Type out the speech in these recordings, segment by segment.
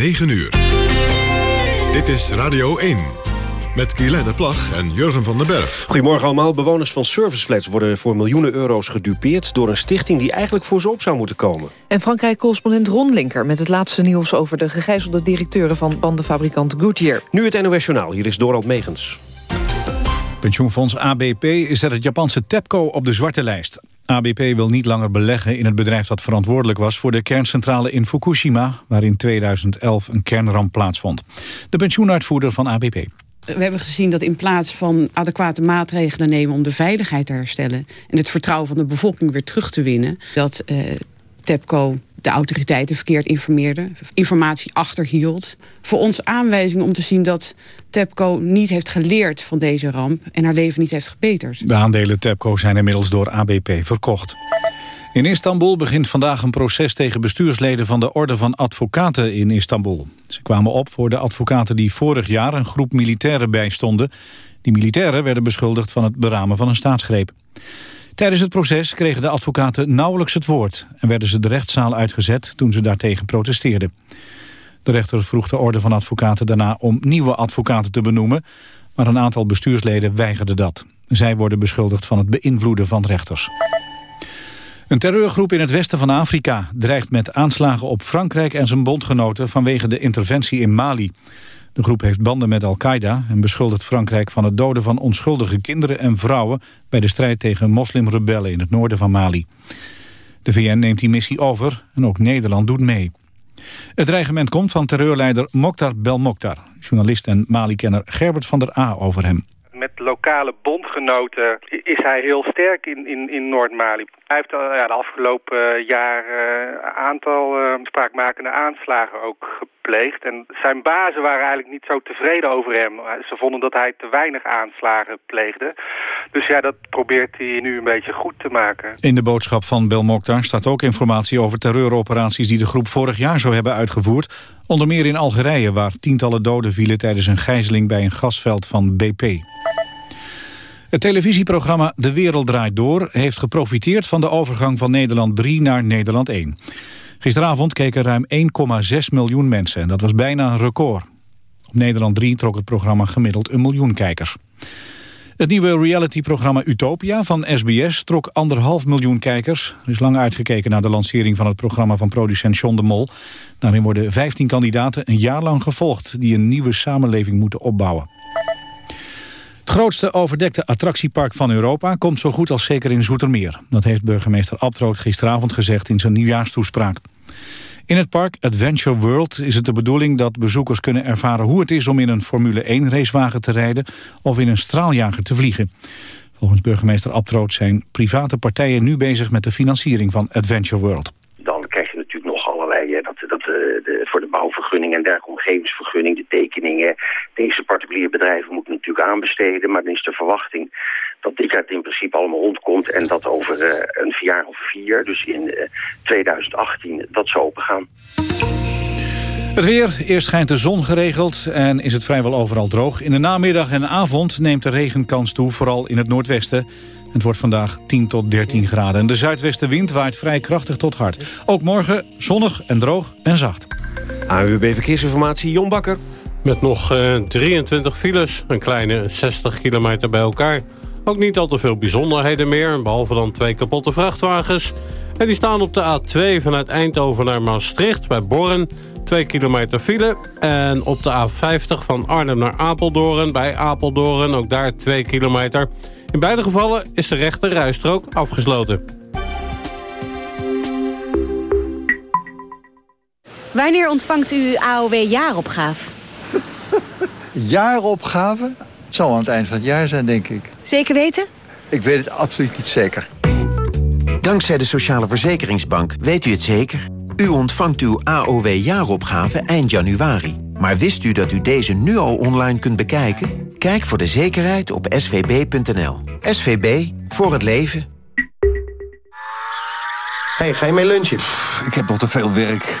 9 uur. Dit is Radio 1. Met Guylaine Plag en Jurgen van den Berg. Goedemorgen allemaal. Bewoners van serviceflats worden voor miljoenen euro's gedupeerd... door een stichting die eigenlijk voor ze op zou moeten komen. En Frankrijk-correspondent Ron Linker met het laatste nieuws... over de gegijzelde directeuren van bandenfabrikant Goodyear. Nu het NOS Journaal. Hier is Dorald Megens. Pensioenfonds ABP zet het Japanse TEPCO op de zwarte lijst. ABP wil niet langer beleggen in het bedrijf dat verantwoordelijk was... voor de kerncentrale in Fukushima, waar in 2011 een kernramp plaatsvond. De pensioenuitvoerder van ABP. We hebben gezien dat in plaats van adequate maatregelen nemen... om de veiligheid te herstellen en het vertrouwen van de bevolking weer terug te winnen... dat uh, TEPCO de autoriteiten verkeerd informeerde, informatie achterhield. Voor ons aanwijzing om te zien dat TEPCO niet heeft geleerd van deze ramp... en haar leven niet heeft gebeterd. De aandelen TEPCO zijn inmiddels door ABP verkocht. In Istanbul begint vandaag een proces tegen bestuursleden van de Orde van Advocaten in Istanbul. Ze kwamen op voor de advocaten die vorig jaar een groep militairen bijstonden. Die militairen werden beschuldigd van het beramen van een staatsgreep. Tijdens het proces kregen de advocaten nauwelijks het woord... en werden ze de rechtszaal uitgezet toen ze daartegen protesteerden. De rechter vroeg de orde van advocaten daarna om nieuwe advocaten te benoemen... maar een aantal bestuursleden weigerde dat. Zij worden beschuldigd van het beïnvloeden van rechters. Een terreurgroep in het westen van Afrika dreigt met aanslagen op Frankrijk en zijn bondgenoten vanwege de interventie in Mali. De groep heeft banden met Al-Qaeda en beschuldigt Frankrijk van het doden van onschuldige kinderen en vrouwen bij de strijd tegen moslimrebellen in het noorden van Mali. De VN neemt die missie over en ook Nederland doet mee. Het dreigement komt van terreurleider Mokhtar Belmokhtar. Journalist en Mali-kenner Gerbert van der A over hem met lokale bondgenoten is hij heel sterk in, in, in Noord-Mali. Hij heeft uh, ja, de afgelopen jaar een uh, aantal spraakmakende aanslagen ook gepleegd. En zijn bazen waren eigenlijk niet zo tevreden over hem. Ze vonden dat hij te weinig aanslagen pleegde. Dus ja, dat probeert hij nu een beetje goed te maken. In de boodschap van Belmokhtar staat ook informatie over terreuroperaties die de groep vorig jaar zou hebben uitgevoerd. Onder meer in Algerije, waar tientallen doden vielen tijdens een gijzeling bij een gasveld van BP. Het televisieprogramma De Wereld Draait Door heeft geprofiteerd van de overgang van Nederland 3 naar Nederland 1. Gisteravond keken ruim 1,6 miljoen mensen en dat was bijna een record. Op Nederland 3 trok het programma gemiddeld een miljoen kijkers. Het nieuwe realityprogramma Utopia van SBS trok anderhalf miljoen kijkers. Er is lang uitgekeken naar de lancering van het programma van producent John de Mol. Daarin worden 15 kandidaten een jaar lang gevolgd... die een nieuwe samenleving moeten opbouwen. Grootste overdekte attractiepark van Europa komt zo goed als zeker in Zoetermeer. Dat heeft burgemeester Abtroot gisteravond gezegd in zijn nieuwjaarstoespraak. In het park Adventure World is het de bedoeling dat bezoekers kunnen ervaren hoe het is om in een Formule 1 racewagen te rijden of in een straaljager te vliegen. Volgens burgemeester Abtroot zijn private partijen nu bezig met de financiering van Adventure World. Dan krijg je natuurlijk nog allerlei, dat, dat, de, voor de en dergelijke omgevingsvergunning, de tekeningen. Deze particuliere bedrijven moeten natuurlijk aanbesteden, maar dan is de verwachting dat dit jaar in principe allemaal rondkomt... en dat over uh, een jaar of vier, dus in uh, 2018, dat zou opengaan. Het weer. Eerst schijnt de zon geregeld en is het vrijwel overal droog. In de namiddag en avond neemt de regenkans toe, vooral in het noordwesten. Het wordt vandaag 10 tot 13 graden. En de zuidwestenwind waait vrij krachtig tot hard. Ook morgen zonnig en droog en zacht. AWB Verkeersinformatie, Jon Bakker. Met nog uh, 23 files, een kleine 60 kilometer bij elkaar... Ook niet al te veel bijzonderheden meer, behalve dan twee kapotte vrachtwagens. En die staan op de A2 vanuit Eindhoven naar Maastricht bij Borren. 2 kilometer file. En op de A50 van Arnhem naar Apeldoorn bij Apeldoorn, ook daar 2 kilometer. In beide gevallen is de rechte rijstrook afgesloten. Wanneer ontvangt u AOW jaaropgave? jaaropgave? Het zal aan het eind van het jaar zijn, denk ik. Zeker weten? Ik weet het absoluut niet zeker. Dankzij de Sociale Verzekeringsbank weet u het zeker. U ontvangt uw AOW-jaaropgave eind januari. Maar wist u dat u deze nu al online kunt bekijken? Kijk voor de zekerheid op svb.nl. SVB, voor het leven. Hey, ga je mee lunchen? Pff, ik heb nog te veel werk.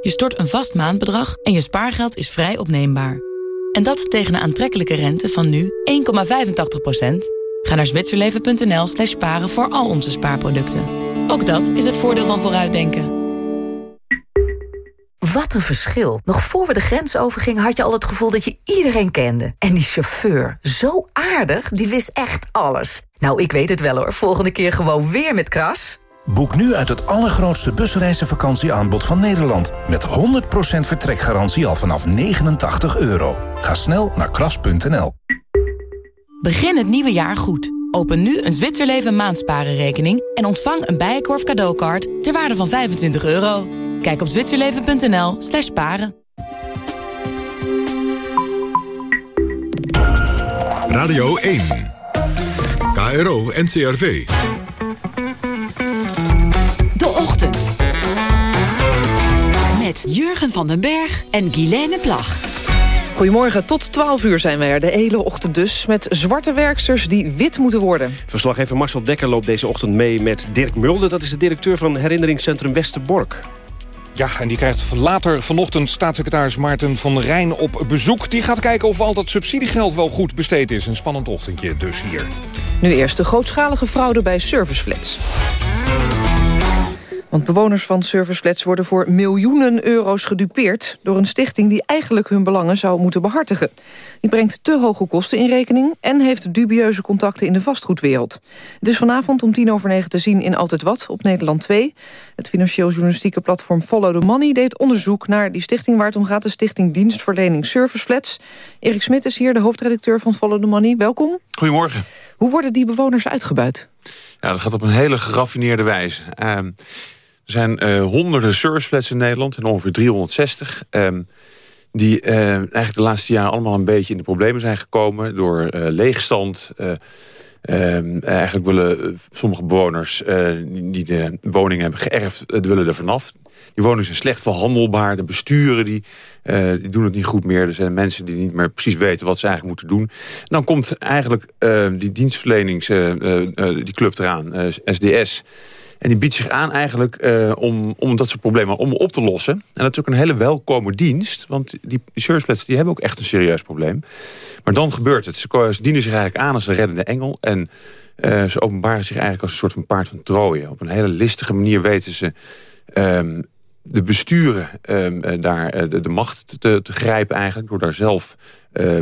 Je stort een vast maandbedrag en je spaargeld is vrij opneembaar. En dat tegen een aantrekkelijke rente van nu 1,85%. Ga naar zwitserleven.nl slash sparen voor al onze spaarproducten. Ook dat is het voordeel van vooruitdenken. Wat een verschil. Nog voor we de grens overgingen had je al het gevoel dat je iedereen kende. En die chauffeur, zo aardig, die wist echt alles. Nou, ik weet het wel hoor. Volgende keer gewoon weer met Kras. Boek nu uit het allergrootste busreizenvakantieaanbod van Nederland. Met 100% vertrekgarantie al vanaf 89 euro. Ga snel naar kras.nl. Begin het nieuwe jaar goed. Open nu een Zwitserleven maandsparenrekening... en ontvang een Bijenkorf cadeaukaart ter waarde van 25 euro. Kijk op zwitserleven.nl slash paren. Radio 1. KRO NCRV. Met Jurgen van den Berg en Guilaine Plag. Goedemorgen, tot 12 uur zijn we er, de hele ochtend dus... met zwarte werksters die wit moeten worden. Verslaggever Marcel Dekker loopt deze ochtend mee met Dirk Mulder. Dat is de directeur van herinneringscentrum Westerbork. Ja, en die krijgt later vanochtend staatssecretaris Maarten van Rijn op bezoek. Die gaat kijken of al dat subsidiegeld wel goed besteed is. Een spannend ochtendje dus hier. Nu eerst de grootschalige fraude bij serviceflats. Want bewoners van serviceflats worden voor miljoenen euro's gedupeerd... door een stichting die eigenlijk hun belangen zou moeten behartigen. Die brengt te hoge kosten in rekening... en heeft dubieuze contacten in de vastgoedwereld. Het is vanavond om tien over negen te zien in Altijd Wat op Nederland 2. Het financieel-journalistieke platform Follow the Money deed onderzoek naar die stichting... waar het om gaat, de Stichting Dienstverlening Serviceflats. Erik Smit is hier, de hoofdredacteur van Follow the Money. Welkom. Goedemorgen. Hoe worden die bewoners uitgebuit? Ja, dat gaat op een hele geraffineerde wijze. Uh, er zijn uh, honderden serviceflats in Nederland, en ongeveer 360... Um, die uh, eigenlijk de laatste jaren allemaal een beetje in de problemen zijn gekomen... door uh, leegstand. Um, eigenlijk willen sommige bewoners die de woning hebben geërfd... willen er vanaf. Die woningen zijn slecht verhandelbaar. De besturen die, die doen het niet goed meer. Er zijn mensen die niet meer precies weten wat ze eigenlijk moeten doen. En dan komt eigenlijk die dienstverlenings... die club eraan, SDS... En die biedt zich aan eigenlijk uh, om, om dat soort problemen om op te lossen. En dat is ook een hele welkome dienst. Want die, servicepletten die hebben ook echt een serieus probleem. Maar dan gebeurt het. Ze, dienen zich eigenlijk aan als een reddende engel. En uh, ze openbaren zich eigenlijk als een soort van paard van Troje. Op een hele listige manier weten ze... Um, de besturen um, daar de, de macht te, te, grijpen eigenlijk... door daar zelf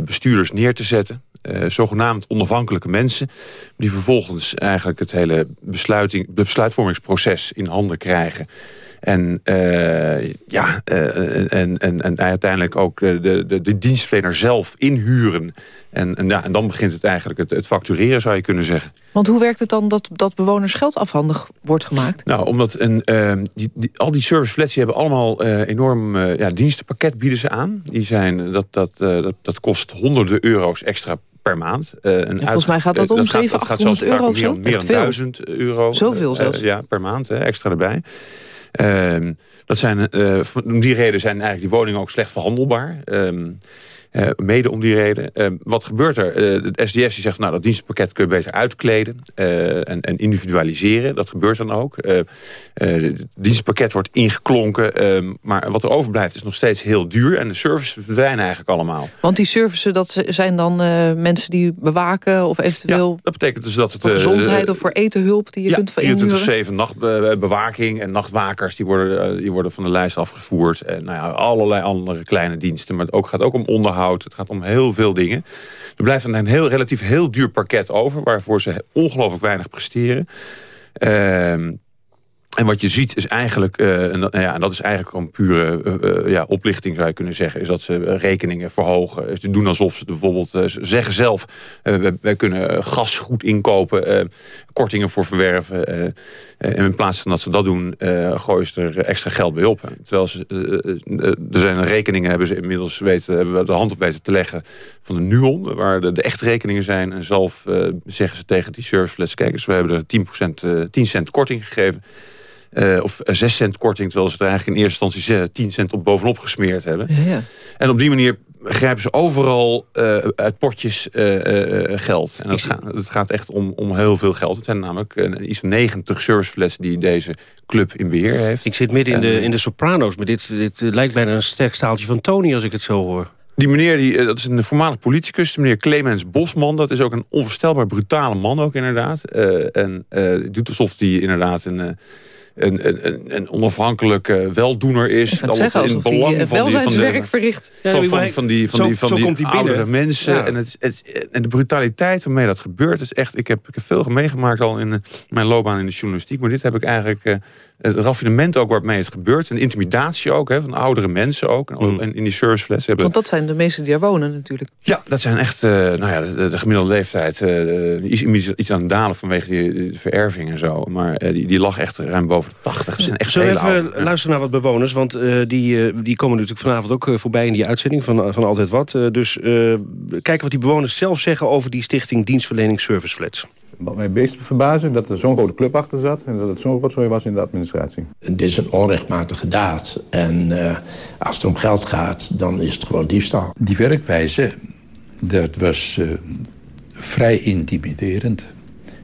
bestuurders neer te zetten zogenaamd onafhankelijke mensen... die vervolgens eigenlijk het hele besluiting, besluitvormingsproces in handen krijgen... En, uh, ja, uh, en, en, en uiteindelijk ook de, de, de dienstverlener zelf inhuren. En, en, ja, en dan begint het eigenlijk het, het factureren, zou je kunnen zeggen. Want hoe werkt het dan dat, dat bewoners geld afhandig wordt gemaakt? Nou, omdat een, uh, die, die, al die serviceflats die hebben allemaal enorm ja, dienstenpakket bieden ze aan. Die zijn, dat, dat, dat, dat kost honderden euro's extra per maand. Uh, en volgens mij gaat dat om 700, 800 euro? Meer dan 1000 euro. Zoveel zelfs? Uh, ja, per maand, hè, extra erbij. Uh, dat zijn, om die reden zijn eigenlijk die woningen ook slecht verhandelbaar. Ehm, uh, mede om die reden. Uh, wat gebeurt er? Uh, de SDS die zegt, nou, dat dienstpakket kun je beter uitkleden en, en, individualiseren. Dat gebeurt dan ook. het dienstpakket wordt ingeklonken, ehm, maar wat er overblijft is nog steeds heel duur. En de services verdwijnen eigenlijk allemaal. Want die services, dat zijn dan mensen die bewaken of eventueel... Ja, dat betekent dus dat het... Voor gezondheid of voor etenhulp die je ja, kunt inhuren? 24-7 nachtbewaking en nachtwakers, die worden, die worden van de lijst afgevoerd. En nou ja, allerlei andere kleine diensten. Maar het ook, gaat ook om onderhoud het gaat om heel veel dingen. Er blijft dan een heel, relatief heel duur pakket over... waarvoor ze ongelooflijk weinig presteren. Ehm en wat je ziet is eigenlijk, uh, en, dat, ja, en dat is eigenlijk een pure uh, uh, ja, oplichting zou je kunnen zeggen, is dat ze rekeningen verhogen. Ze doen alsof ze bijvoorbeeld, ze zeggen zelf, wij, wij, kunnen gas goed inkopen, kortingen voor verwerven. en in plaats van dat ze dat doen, gooien ze er extra geld bij op. Terwijl ze, er zijn rekeningen, hebben ze inmiddels weten, hebben we de hand op weten te leggen van de NUON, waar de, de echte rekeningen zijn. En zelf zeggen ze tegen die serviceless, kijk eens, we hebben er 10%, 10 cent korting gegeven. Uh, of 6 cent korting, terwijl ze er eigenlijk in eerste instantie 10 cent op bovenop gesmeerd hebben. Ja. En op die manier grijpen ze overal uh, uit potjes uh, geld. En dat gaat, het gaat echt om, om heel veel geld. Het zijn namelijk iets van 90 serviceflats die deze club in beheer heeft. Ik zit midden in de, in de soprano's, maar dit, dit lijkt bijna een sterk staaltje van Tony als ik het zo hoor. Die meneer, die, dat is een voormalig politicus, meneer Clemens Bosman. Dat is ook een onvoorstelbaar brutale man ook inderdaad. en doet alsof hij inderdaad een een, een, een onafhankelijke weldoener is. Ik zeggen, in het belang die, van die, van de, verricht. Ja, van, van, van, die, van die, van die, die oudere mensen. En, het, het, en de brutaliteit waarmee dat gebeurt is echt... Ik heb, ik heb veel meegemaakt al in mijn loopbaan in de journalistiek. Maar dit heb ik eigenlijk... Het raffinement ook waarmee het gebeurt. En intimidatie ook, hè, van oudere mensen ook. En in die serviceflats hebben... Want dat zijn de mensen die er wonen natuurlijk. Ja, dat zijn echt... Uh, nou ja, de, de, gemiddelde leeftijd uh, is iets aan het dalen vanwege die, de vererving en zo. Maar uh, die, die lag echt ruim boven de 80. Dat zijn echt Zullen we even oude, luisteren naar wat bewoners? Want die, die komen natuurlijk vanavond ook voorbij in die uitzending van, van Altijd Wat. dus kijken wat die bewoners zelf zeggen over die stichting Dienstverlening Serviceflats. Wat mij meest verbazen dat er zo'n grote club achter zat... en dat het zo'n rotzooi was in de administratie. Dit is een onrechtmatige daad. En uh, als het om geld gaat, dan is het gewoon diefstal. Die werkwijze, dat was uh, vrij intimiderend.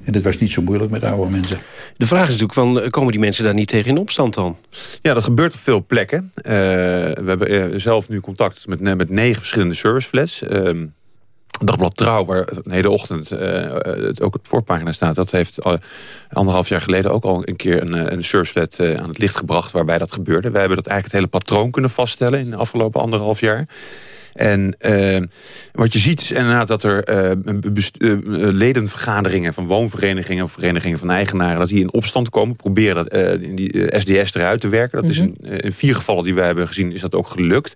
En dat was niet zo moeilijk met oude mensen. De vraag is natuurlijk, van, komen die mensen daar niet tegen in opstand dan? Ja, dat gebeurt op veel plekken. Uh, we hebben zelf nu contact met, met negen verschillende serviceflats... Dagblad Trouw, waar een hele ochtend uh, het ook op voorpagina staat... dat heeft uh, anderhalf jaar geleden ook al een keer een, een uh, aan het licht gebracht... waarbij dat gebeurde. Wij hebben dat eigenlijk het hele patroon kunnen vaststellen in de afgelopen anderhalf jaar. En uh, wat je ziet is inderdaad dat er uh, ledenvergaderingen van woonverenigingen of verenigingen van eigenaren, dat die in opstand komen, proberen dat, uh, die SDS eruit te werken. Dat is in, in, vier gevallen die we hebben gezien, is dat ook gelukt.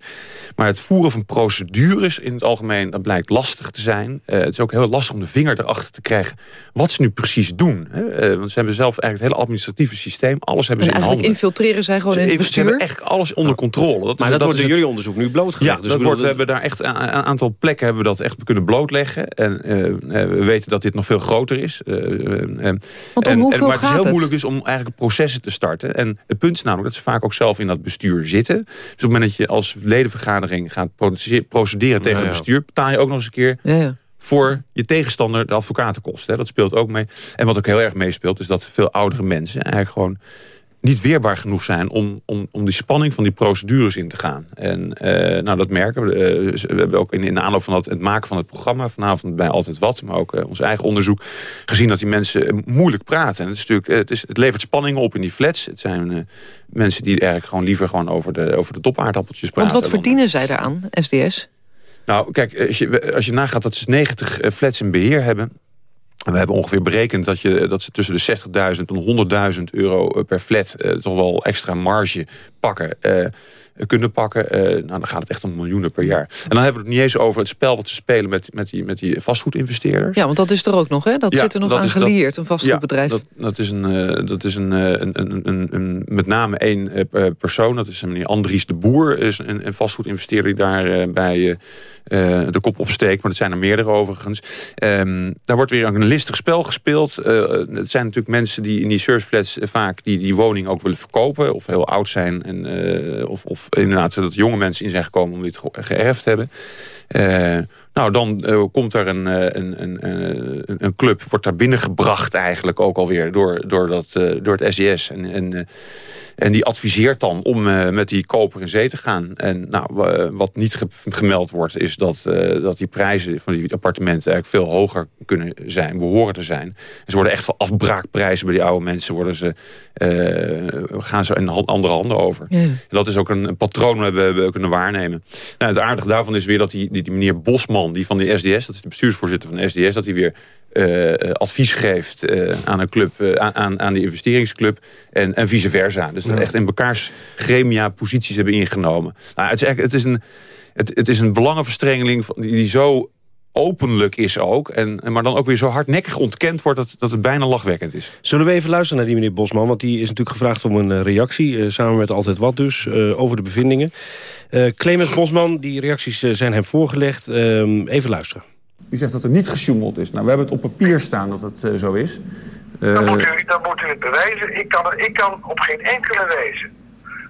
Maar het voeren van procedures in het algemeen, dat blijkt lastig te zijn. het is ook heel lastig om de vinger erachter te krijgen wat ze nu precies doen. Hè? want ze hebben zelf eigenlijk het hele administratieve systeem, alles hebben en ze in handen. infiltreren zij gewoon ze in het bestuur? Ze hebben echt alles onder controle. Dat maar is, dat, dat wordt in jullie onderzoek nu blootgelegd. Ja, dus dat wordt, we hebben daar echt een aantal plekken hebben we dat echt kunnen blootleggen. En uh, we weten dat dit nog veel groter is. Uh, en, Want om hoeveel en, maar het is heel het? moeilijk dus om eigenlijk processen te starten. En het punt is namelijk dat ze vaak ook zelf in dat bestuur zitten. Dus op het moment dat je als ledenvergadering gaat procederen tegen ja, het bestuur... betaal je ook nog eens een keer... Ja, ja voor je tegenstander de advocatenkosten. Dat speelt ook mee. En wat ook heel erg meespeelt... is dat veel oudere mensen eigenlijk gewoon niet weerbaar genoeg zijn om, om, om die spanning van die procedures in te gaan. En uh, nou, dat merken we. Uh, we hebben ook in, in de aanloop van het, het, maken van het programma... vanavond bij Altijd Wat, maar ook uh, ons eigen onderzoek... gezien dat die mensen moeilijk praten. En het, is natuurlijk, het, is, het levert spanningen op in die flats. Het zijn mensen die eigenlijk gewoon liever gewoon over de, over de topaardappeltjes praten. Want wat verdienen zij daaraan, SDS? Nou, kijk, als je, als je nagaat dat ze 90 flats in beheer hebben... We hebben ongeveer berekend dat, je, dat ze tussen de 60.000 en 100.000 euro per flat uh, toch wel extra marge pakken. Uh, kunnen pakken, uh, nou, dan gaat het echt om miljoenen per jaar. En dan hebben we het niet eens over het spel wat ze spelen met, met, die, met die vastgoedinvesteerders. Ja, want dat is er ook nog, hè? Dat ja, zit er nog aan gelieerd, een vastgoedbedrijf. Ja, dat, dat is, een, dat is een, een, een, een, een, met name één persoon, dat is meneer Andries de Boer, is een, een vastgoedinvesteerder die daar bij de kop opsteekt. Maar dat zijn er meerdere overigens. Um, daar wordt weer een listig spel gespeeld. Het zijn natuurlijk mensen die in die searchflats vaak die, die woning ook willen verkopen. Of heel oud zijn. En, of, of inderdaad dat jonge mensen in zijn gekomen om dit geërfd hebben. Nou, dan komt er een, een, een, een, club, wordt daar binnengebracht eigenlijk ook alweer door, door, dat, door het SES. En, en en die adviseert dan om met die koper in zee te gaan. En nou, wat niet ge gemeld wordt is dat, dat die prijzen van die appartementen eigenlijk veel hoger kunnen zijn, behoren te zijn. En ze worden echt voor afbraakprijzen bij die oude mensen worden ze, gaan ze in andere handen over. Ja. En dat is ook een, een patroon dat we hebben kunnen waarnemen. Nou, het aardige daarvan is weer dat die, die, die meneer Bosman, die van de SDS, dat is de bestuursvoorzitter van de SDS, dat hij weer uh, advies geeft uh, aan een club, uh, aan, aan de investeringsclub en, en vice versa. Dus dat echt in elkaars gremia posities hebben ingenomen. Nou, het, is het, is een, het, het is een belangenverstrengeling die, die zo openlijk is ook. En, maar dan ook weer zo hardnekkig ontkend wordt dat, dat het bijna lachwekkend is. Zullen we even luisteren naar die meneer Bosman? Want die is natuurlijk gevraagd om een reactie. samen met Altijd Wat dus, over de bevindingen. Clemens Bosman, die reacties zijn hem voorgelegd. Ehm, even luisteren. U zegt dat er niet gesjoemeld is. Nou, we hebben het op papier staan dat het zo is. Dan, moet u, dan moet u het bewijzen. Ik kan, er, ik kan op geen enkele wijze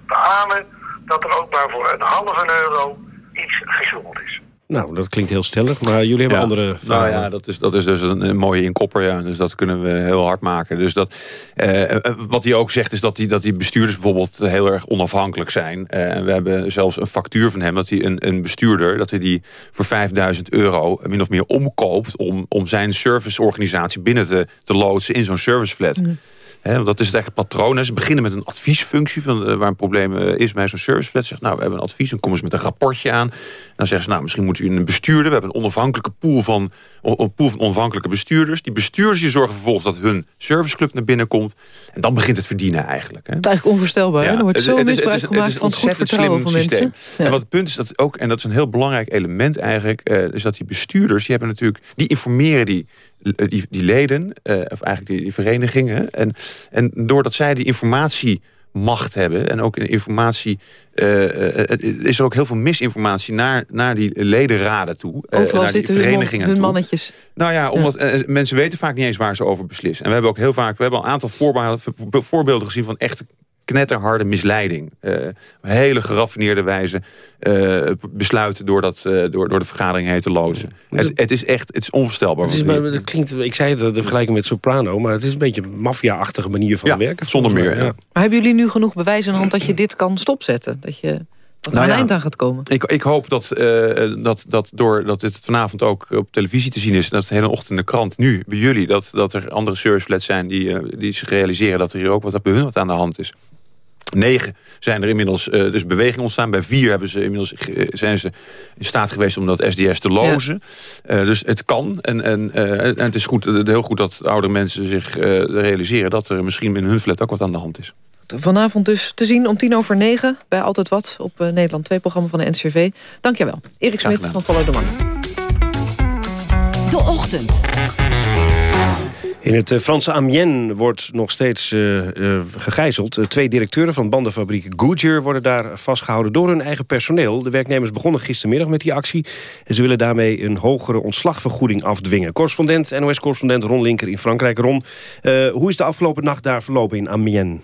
beamen dat er ook maar voor een halve euro iets gesjoemeld is. Nou, dat klinkt heel stellig, maar jullie hebben andere vragen. Nou ja, dat is, dat is dus een, mooie inkopper, ja. Dus dat kunnen we heel hard maken. Dus dat, eh, eh, wat hij ook zegt is dat die, dat die bestuurders bijvoorbeeld heel erg onafhankelijk zijn. Eh, en we hebben zelfs een factuur van hem dat hij een, een bestuurder... dat hij die voor 5000 euro min of meer omkoopt... om, om zijn serviceorganisatie binnen te, te loodsen in zo'n serviceflat. Mm dat is het echt patroon. Ze beginnen met een adviesfunctie van, uh, waar een probleem uh, is bij zo'n serviceflat. Zegt, nou, we hebben een advies. Dan komen ze met een rapportje aan. Dan zeggen ze, nou, misschien moet u een bestuurder. We hebben een onafhankelijke pool van, een pool van onafhankelijke bestuurders. Die bestuurders die zorgen vervolgens dat hun serviceclub naar binnen komt. En dan begint het verdienen eigenlijk. Hè. Het is eigenlijk onvoorstelbaar. Ja, Er wordt zo misbruik gemaakt van het goed vertrouwen van systeem. Ja. En wat het punt is dat ook, en dat is een heel belangrijk element eigenlijk, uh, is dat die bestuurders, die hebben natuurlijk, die informeren die eh, die, die leden, uh, of eigenlijk die, die, verenigingen. En, en doordat zij die informatiemacht hebben en ook informatie, uh, is er ook heel veel misinformatie naar, naar die ledenraden toe. Overal naar die verenigingen hun, hun mannetjes. Nou ja, omdat mensen weten vaak niet eens waar ze over beslissen. En we hebben ook heel vaak, we hebben al een aantal voorbeelden gezien van echte knetterharde misleiding. Uh, hele geraffineerde wijze uh, besluiten door, dat, uh, door, door de vergadering heen te lozen. Het, het, is echt het is onvoorstelbaar. Het is, maar, het klinkt, ik zei het, de vergelijking met Soprano... maar het is een beetje een maffia-achtige manier van ja, werken. Zonder meer, ja. Maar hebben jullie nu genoeg bewijs aan de hand dat je dit kan stopzetten? Dat je... Dat er nou een eind aan gaat komen. Ik, ik hoop dat, uh, dat, dat doordat dit vanavond ook op televisie te zien is... en dat de hele ochtend in de krant, nu bij jullie... dat, dat er andere serviceflats zijn die, uh, die zich realiseren... dat er hier ook wat bij hun wat aan de hand is. Negen zijn er inmiddels uh, dus beweging ontstaan. Bij vier hebben ze inmiddels, uh, zijn ze in staat geweest om dat SDS te lozen. Ja. Uh, dus het kan. En, en, en het is goed, heel goed dat oudere mensen zich realiseren... dat er misschien binnen hun flat ook wat aan de hand is. Vanavond dus te zien om tien over negen bij Altijd Wat... op Nederland 2 programma van de NCRV. Dank je wel. Erik Smit van Follow the Money. De Ochtend. In het Franse Amiens wordt nog steeds uh, uh, gegijzeld. twee directeuren van bandenfabriek Goodyear worden daar vastgehouden door hun eigen personeel. De werknemers begonnen gistermiddag met die actie. En ze willen daarmee een hogere ontslagvergoeding afdwingen. Correspondent, NOS-correspondent Ron Linker in Frankrijk. Ron, hoe is de afgelopen nacht daar verlopen in Amiens?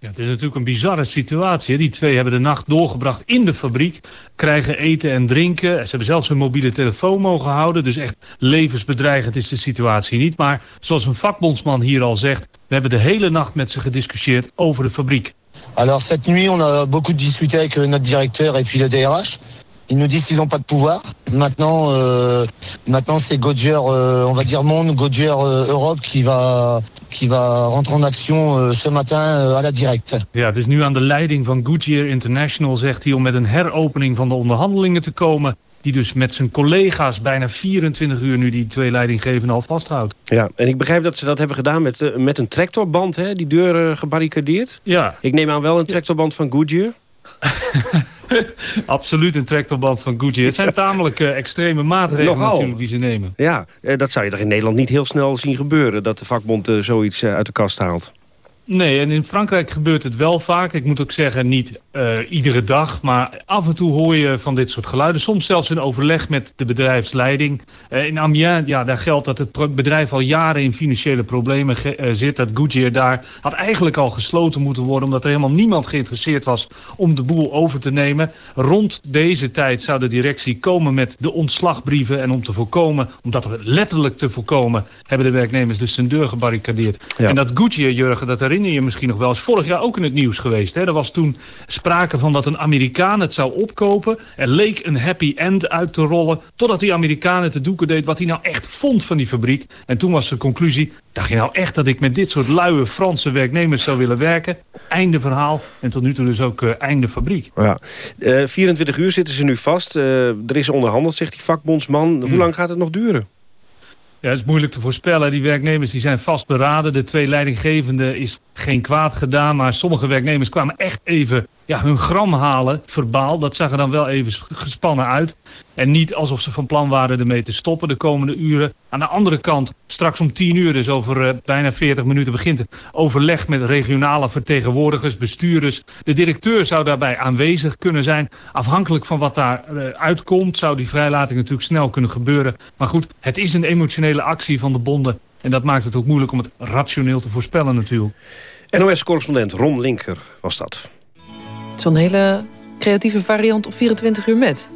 Ja, het is natuurlijk een bizarre situatie. Die twee hebben de nacht doorgebracht in de fabriek. Krijgen eten en drinken. Ze hebben zelfs hun mobiele telefoon mogen houden. Dus echt levensbedreigend is de situatie niet. Maar zoals een vakbondsman hier al zegt... we hebben de hele nacht met ze gediscussieerd over de fabriek. Alors cette nuit, on a beaucoup discuté avec notre directeur et puis le DRH. Ils nous disent qu'ils n'ont pas de pouvoir. Maintenant, euh, maintenant c'est Goodyear, euh, on va dire monde, Goodyear euh, Europe qui va, qui va rentrer en action euh, ce matin euh, à la directe. Ja, het is nu aan de leiding van Goodyear International, zegt hij, om met een heropening van de onderhandelingen te komen. Die dus met zijn collega's bijna 24 uur nu die twee leidinggevenden al vasthoudt. Ja, en ik begrijp dat ze dat hebben gedaan met, uh, met een tractorband, hè? die deur uh, gebarricadeerd. Ja. Ik neem aan wel een tractorband van Goodyear. Absoluut een tractorband van Goodyear. Het zijn tamelijk uh, extreme maatregelen Nogal. natuurlijk die ze nemen. Ja, uh, dat zou je toch in Nederland niet heel snel zien gebeuren... dat de vakbond uh, zoiets uit de kast haalt. Nee, en in Frankrijk gebeurt het wel vaak. Ik moet ook zeggen, niet uh, iedere dag. Maar af en toe hoor je van dit soort geluiden. Soms zelfs in overleg met de bedrijfsleiding. Uh, in Amiens, ja, daar geldt dat het bedrijf al jaren in financiële problemen uh, zit. Dat Goodyear daar had eigenlijk al gesloten moeten worden... omdat er helemaal niemand geïnteresseerd was om de boel over te nemen. Rond deze tijd zou de directie komen met de ontslagbrieven. En om te voorkomen, om dat letterlijk te voorkomen... hebben de werknemers dus zijn deur gebarricadeerd. Ja. En dat Goodyear, Jurgen, dat herinner je misschien nog wel eens vorig jaar ook in het nieuws geweest. Hè? Er was toen sprake van dat een Amerikaan het zou opkopen. Er leek een happy end uit te rollen. Totdat die Amerikaan het te doeken deed wat hij nou echt vond van die fabriek. En toen was de conclusie. Dacht je nou echt dat ik met dit soort luie Franse werknemers zou willen werken? Einde verhaal. En tot nu toe dus ook uh, einde fabriek. Ja. Uh, 24 uur zitten ze nu vast. Uh, er is onderhandeld, zegt die vakbondsman. Hmm. Hoe lang gaat het nog duren? Ja, het is moeilijk te voorspellen. Die werknemers die zijn vastberaden. De twee leidinggevenden is geen kwaad gedaan. Maar sommige werknemers kwamen echt even ja, hun gram halen, verbaal. Dat zag er dan wel even gespannen uit. En niet alsof ze van plan waren ermee te stoppen de komende uren. Aan de andere kant, straks om 10 uur, dus over uh, bijna 40 minuten begint het overleg met regionale vertegenwoordigers, bestuurders. De directeur zou daarbij aanwezig kunnen zijn. Afhankelijk van wat daar uh, uitkomt, zou die vrijlating natuurlijk snel kunnen gebeuren. Maar goed, het is een emotionele actie van de bonden. En dat maakt het ook moeilijk om het rationeel te voorspellen natuurlijk. NOS-correspondent Ron Linker was dat. Zo'n hele creatieve variant op 24 uur met.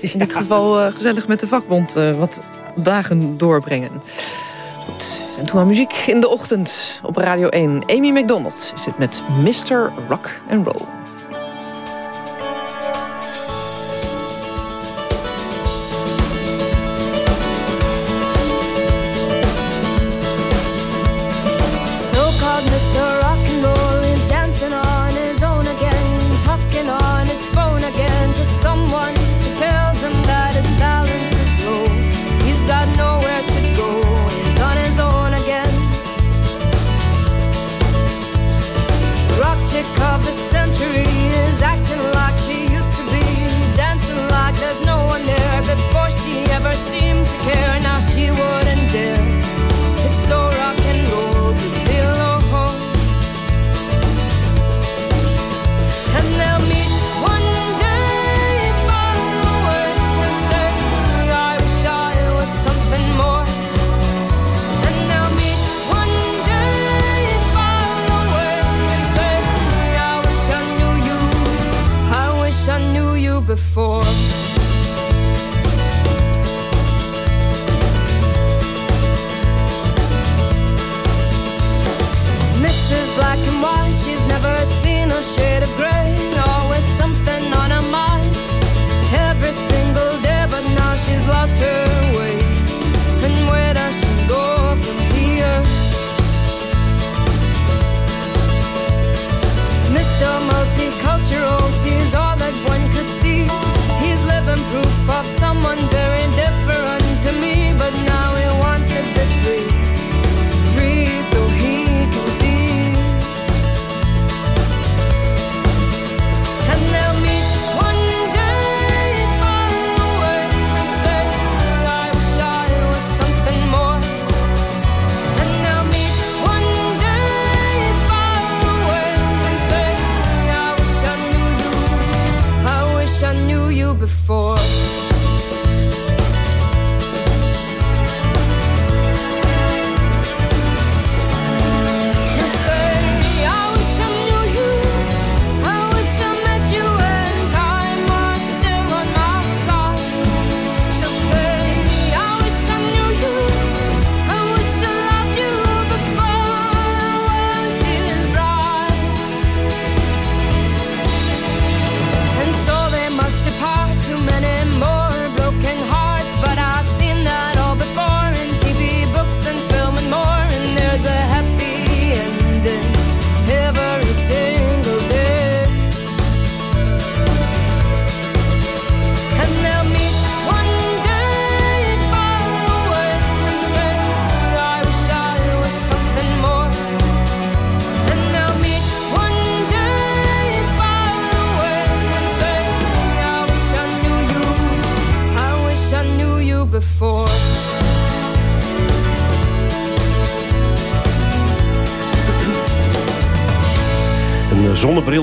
In dit geval uh, gezellig met de vakbond uh, wat dagen doorbrengen. Goed, en toen aan muziek in de ochtend op Radio 1. Amy McDonald zit met Mr. Rock and Roll.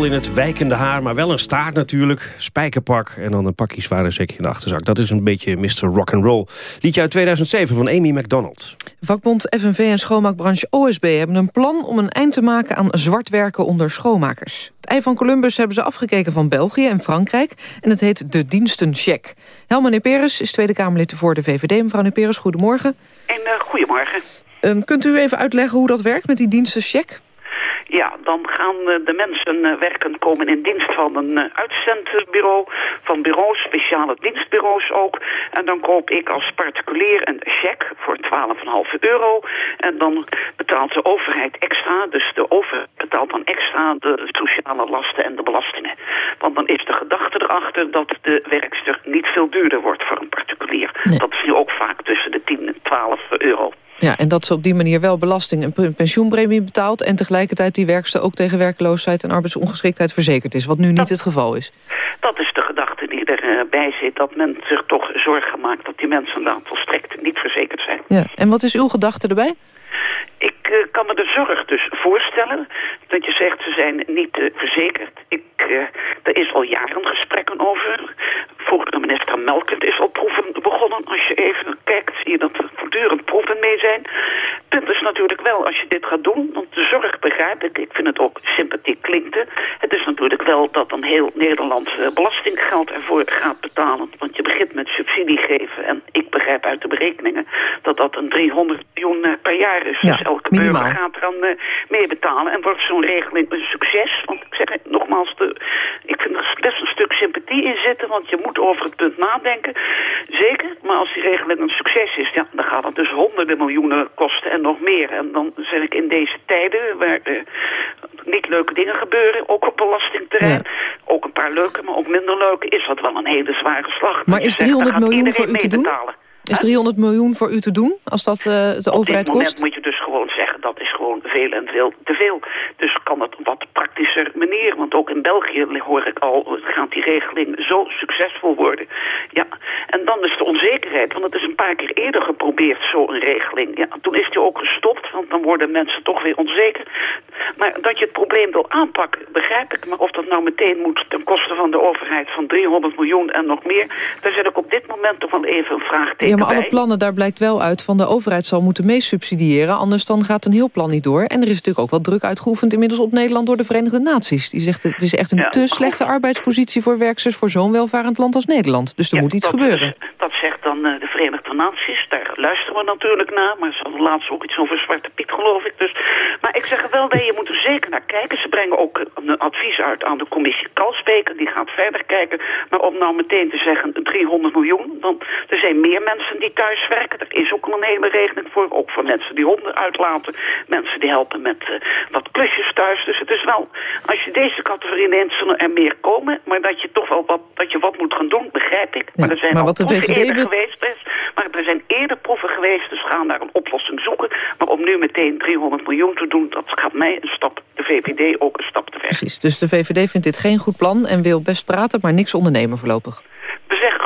In het wijkende haar, maar wel een staart natuurlijk. Spijkerpak en dan een pakje zware zeker in de achterzak. Dat is een beetje Mr. Rock'n'Roll. Liedje uit 2007 van Amy McDonald. Vakbond FNV en schoonmaakbranche OSB hebben een plan om een eind te maken aan zwart werken onder schoonmakers. Het ei van Columbus hebben ze afgekeken van België en Frankrijk en het heet de dienstencheck. Helma Neperes is Tweede Kamerlid voor de VVD. Mevrouw Neperes, goedemorgen. En uh, goedemorgen. Um, kunt u even uitleggen hoe dat werkt met die dienstencheck? Ja, dan gaan uh, de mensen uh, werken komen in dienst van een uh, uitzendbureau, van bureaus, speciale dienstbureaus ook. En dan koop ik als particulier een cheque voor 12,5 euro. En dan betaalt de overheid extra, dus de overheid betaalt dan extra de sociale lasten en de belastingen. Want dan is de gedachte erachter dat de werkster niet veel duurder wordt voor een particulier. particulier. Dat is nu ook vaak tussen de 10 en 12 euro. Ja, en dat ze op die manier wel belasting en pensioenpremie betaalt... en tegelijkertijd die werkster ook tegen werkloosheid en arbeidsongeschiktheid verzekerd is. Wat nu niet het geval is. Dat is de gedachte die erbij zit. Dat men zich toch zorgen maakt dat die mensen inderdaad volstrekt niet verzekerd zijn. Ja. En wat is uw gedachte erbij? Ik uh, kan me de zorg dus voorstellen dat je zegt ze zijn niet uh, verzekerd. Ik, uh, er is al jaren gesprekken over. Vorige minister Melkert is al proeven begonnen. Als je even kijkt zie je dat er voortdurend proeven mee zijn. Punt is natuurlijk wel als je dit gaat doen, want de zorg begrijp ik. Ik vind het ook sympathiek klinken. Het is natuurlijk wel dat dan heel Nederland belastinggeld ervoor gaat betalen. Want je begint met subsidie geven. En ik begrijp uit de berekeningen dat dat een 300 miljoen per jaar is. Ja, dus elke minimaal. burger gaat er dan uh, mee betalen. En wordt zo'n regeling een succes? Want ik zeg nogmaals, de, ik vind er best een stuk sympathie in zitten. Want je moet over het punt nadenken. Zeker, maar als die regeling een succes is... Ja, dan gaat het dus honderden miljoenen kosten en nog meer. En dan zeg ik in deze tijden... waar uh, niet leuke dingen gebeuren, ook op belastingterrein... ook een paar leuke, maar ook minder leuke... is dat wel een hele zware slag. Maar is 300 miljoen voor u te doen? Is 300 miljoen voor u te doen, als dat uh, de overheid kost? Op dit moment moet je dus gewoon zeggen, dat is gewoon veel en veel te veel. Dus kan het op wat praktischer manier. Want ook in België hoor ik al, gaat die regeling zo succesvol worden. Ja, en dan is de onzekerheid, want het is een paar keer eerder geprobeerd, zo'n regeling. Ja, toen is die ook gestopt, want dan worden mensen toch weer onzeker. Maar dat je het probleem wil aanpakken, begrijp ik. Maar of dat nou meteen moet ten koste van de overheid van 300 miljoen en nog meer... daar zet ik op dit moment toch wel even een vraagteken maar alle plannen, daar blijkt wel uit van de overheid zal moeten meesubsidiëren. Anders dan gaat een heel plan niet door. En er is natuurlijk ook wel druk uitgeoefend inmiddels op Nederland door de Verenigde Naties. Die zegt het is echt een Ja, te slechte arbeidspositie voor werksters voor zo'n welvarend land als Nederland. Dus er Ja, moet iets dat, gebeuren. Dat zegt dan eh, de Verenigde Naties. Daar luisteren we natuurlijk naar. Maar ze hadden laatst ook iets over Zwarte Piet, geloof ik. Dus. Maar ik zeg wel, nee, je moet er zeker naar kijken. Ze brengen ook een advies uit aan de commissie Kalsbeker. Die gaat verder kijken. Maar om nou meteen te zeggen 300 miljoen. Dan, er zijn meer mensen die thuis werken. Er is ook al een hele regeling voor. Ook voor mensen die honden uitlaten. Mensen die helpen met eh, wat klusjes thuis. Dus het is wel, als je deze categorie neemt, zullen er meer komen. Maar dat je toch wel wat, dat je wat moet gaan doen, begrijp ik. maar er zijn maar wat de VVD eerder wil- geweest. Is, maar er zijn eerder proeven geweest, dus gaan daar een oplossing zoeken. Maar om nu meteen 300 miljoen te doen, dat gaat mij een stap, de VVD ook een stap te ver. Precies. Dus de VVD vindt dit geen goed plan en wil best praten, maar niks ondernemen voorlopig.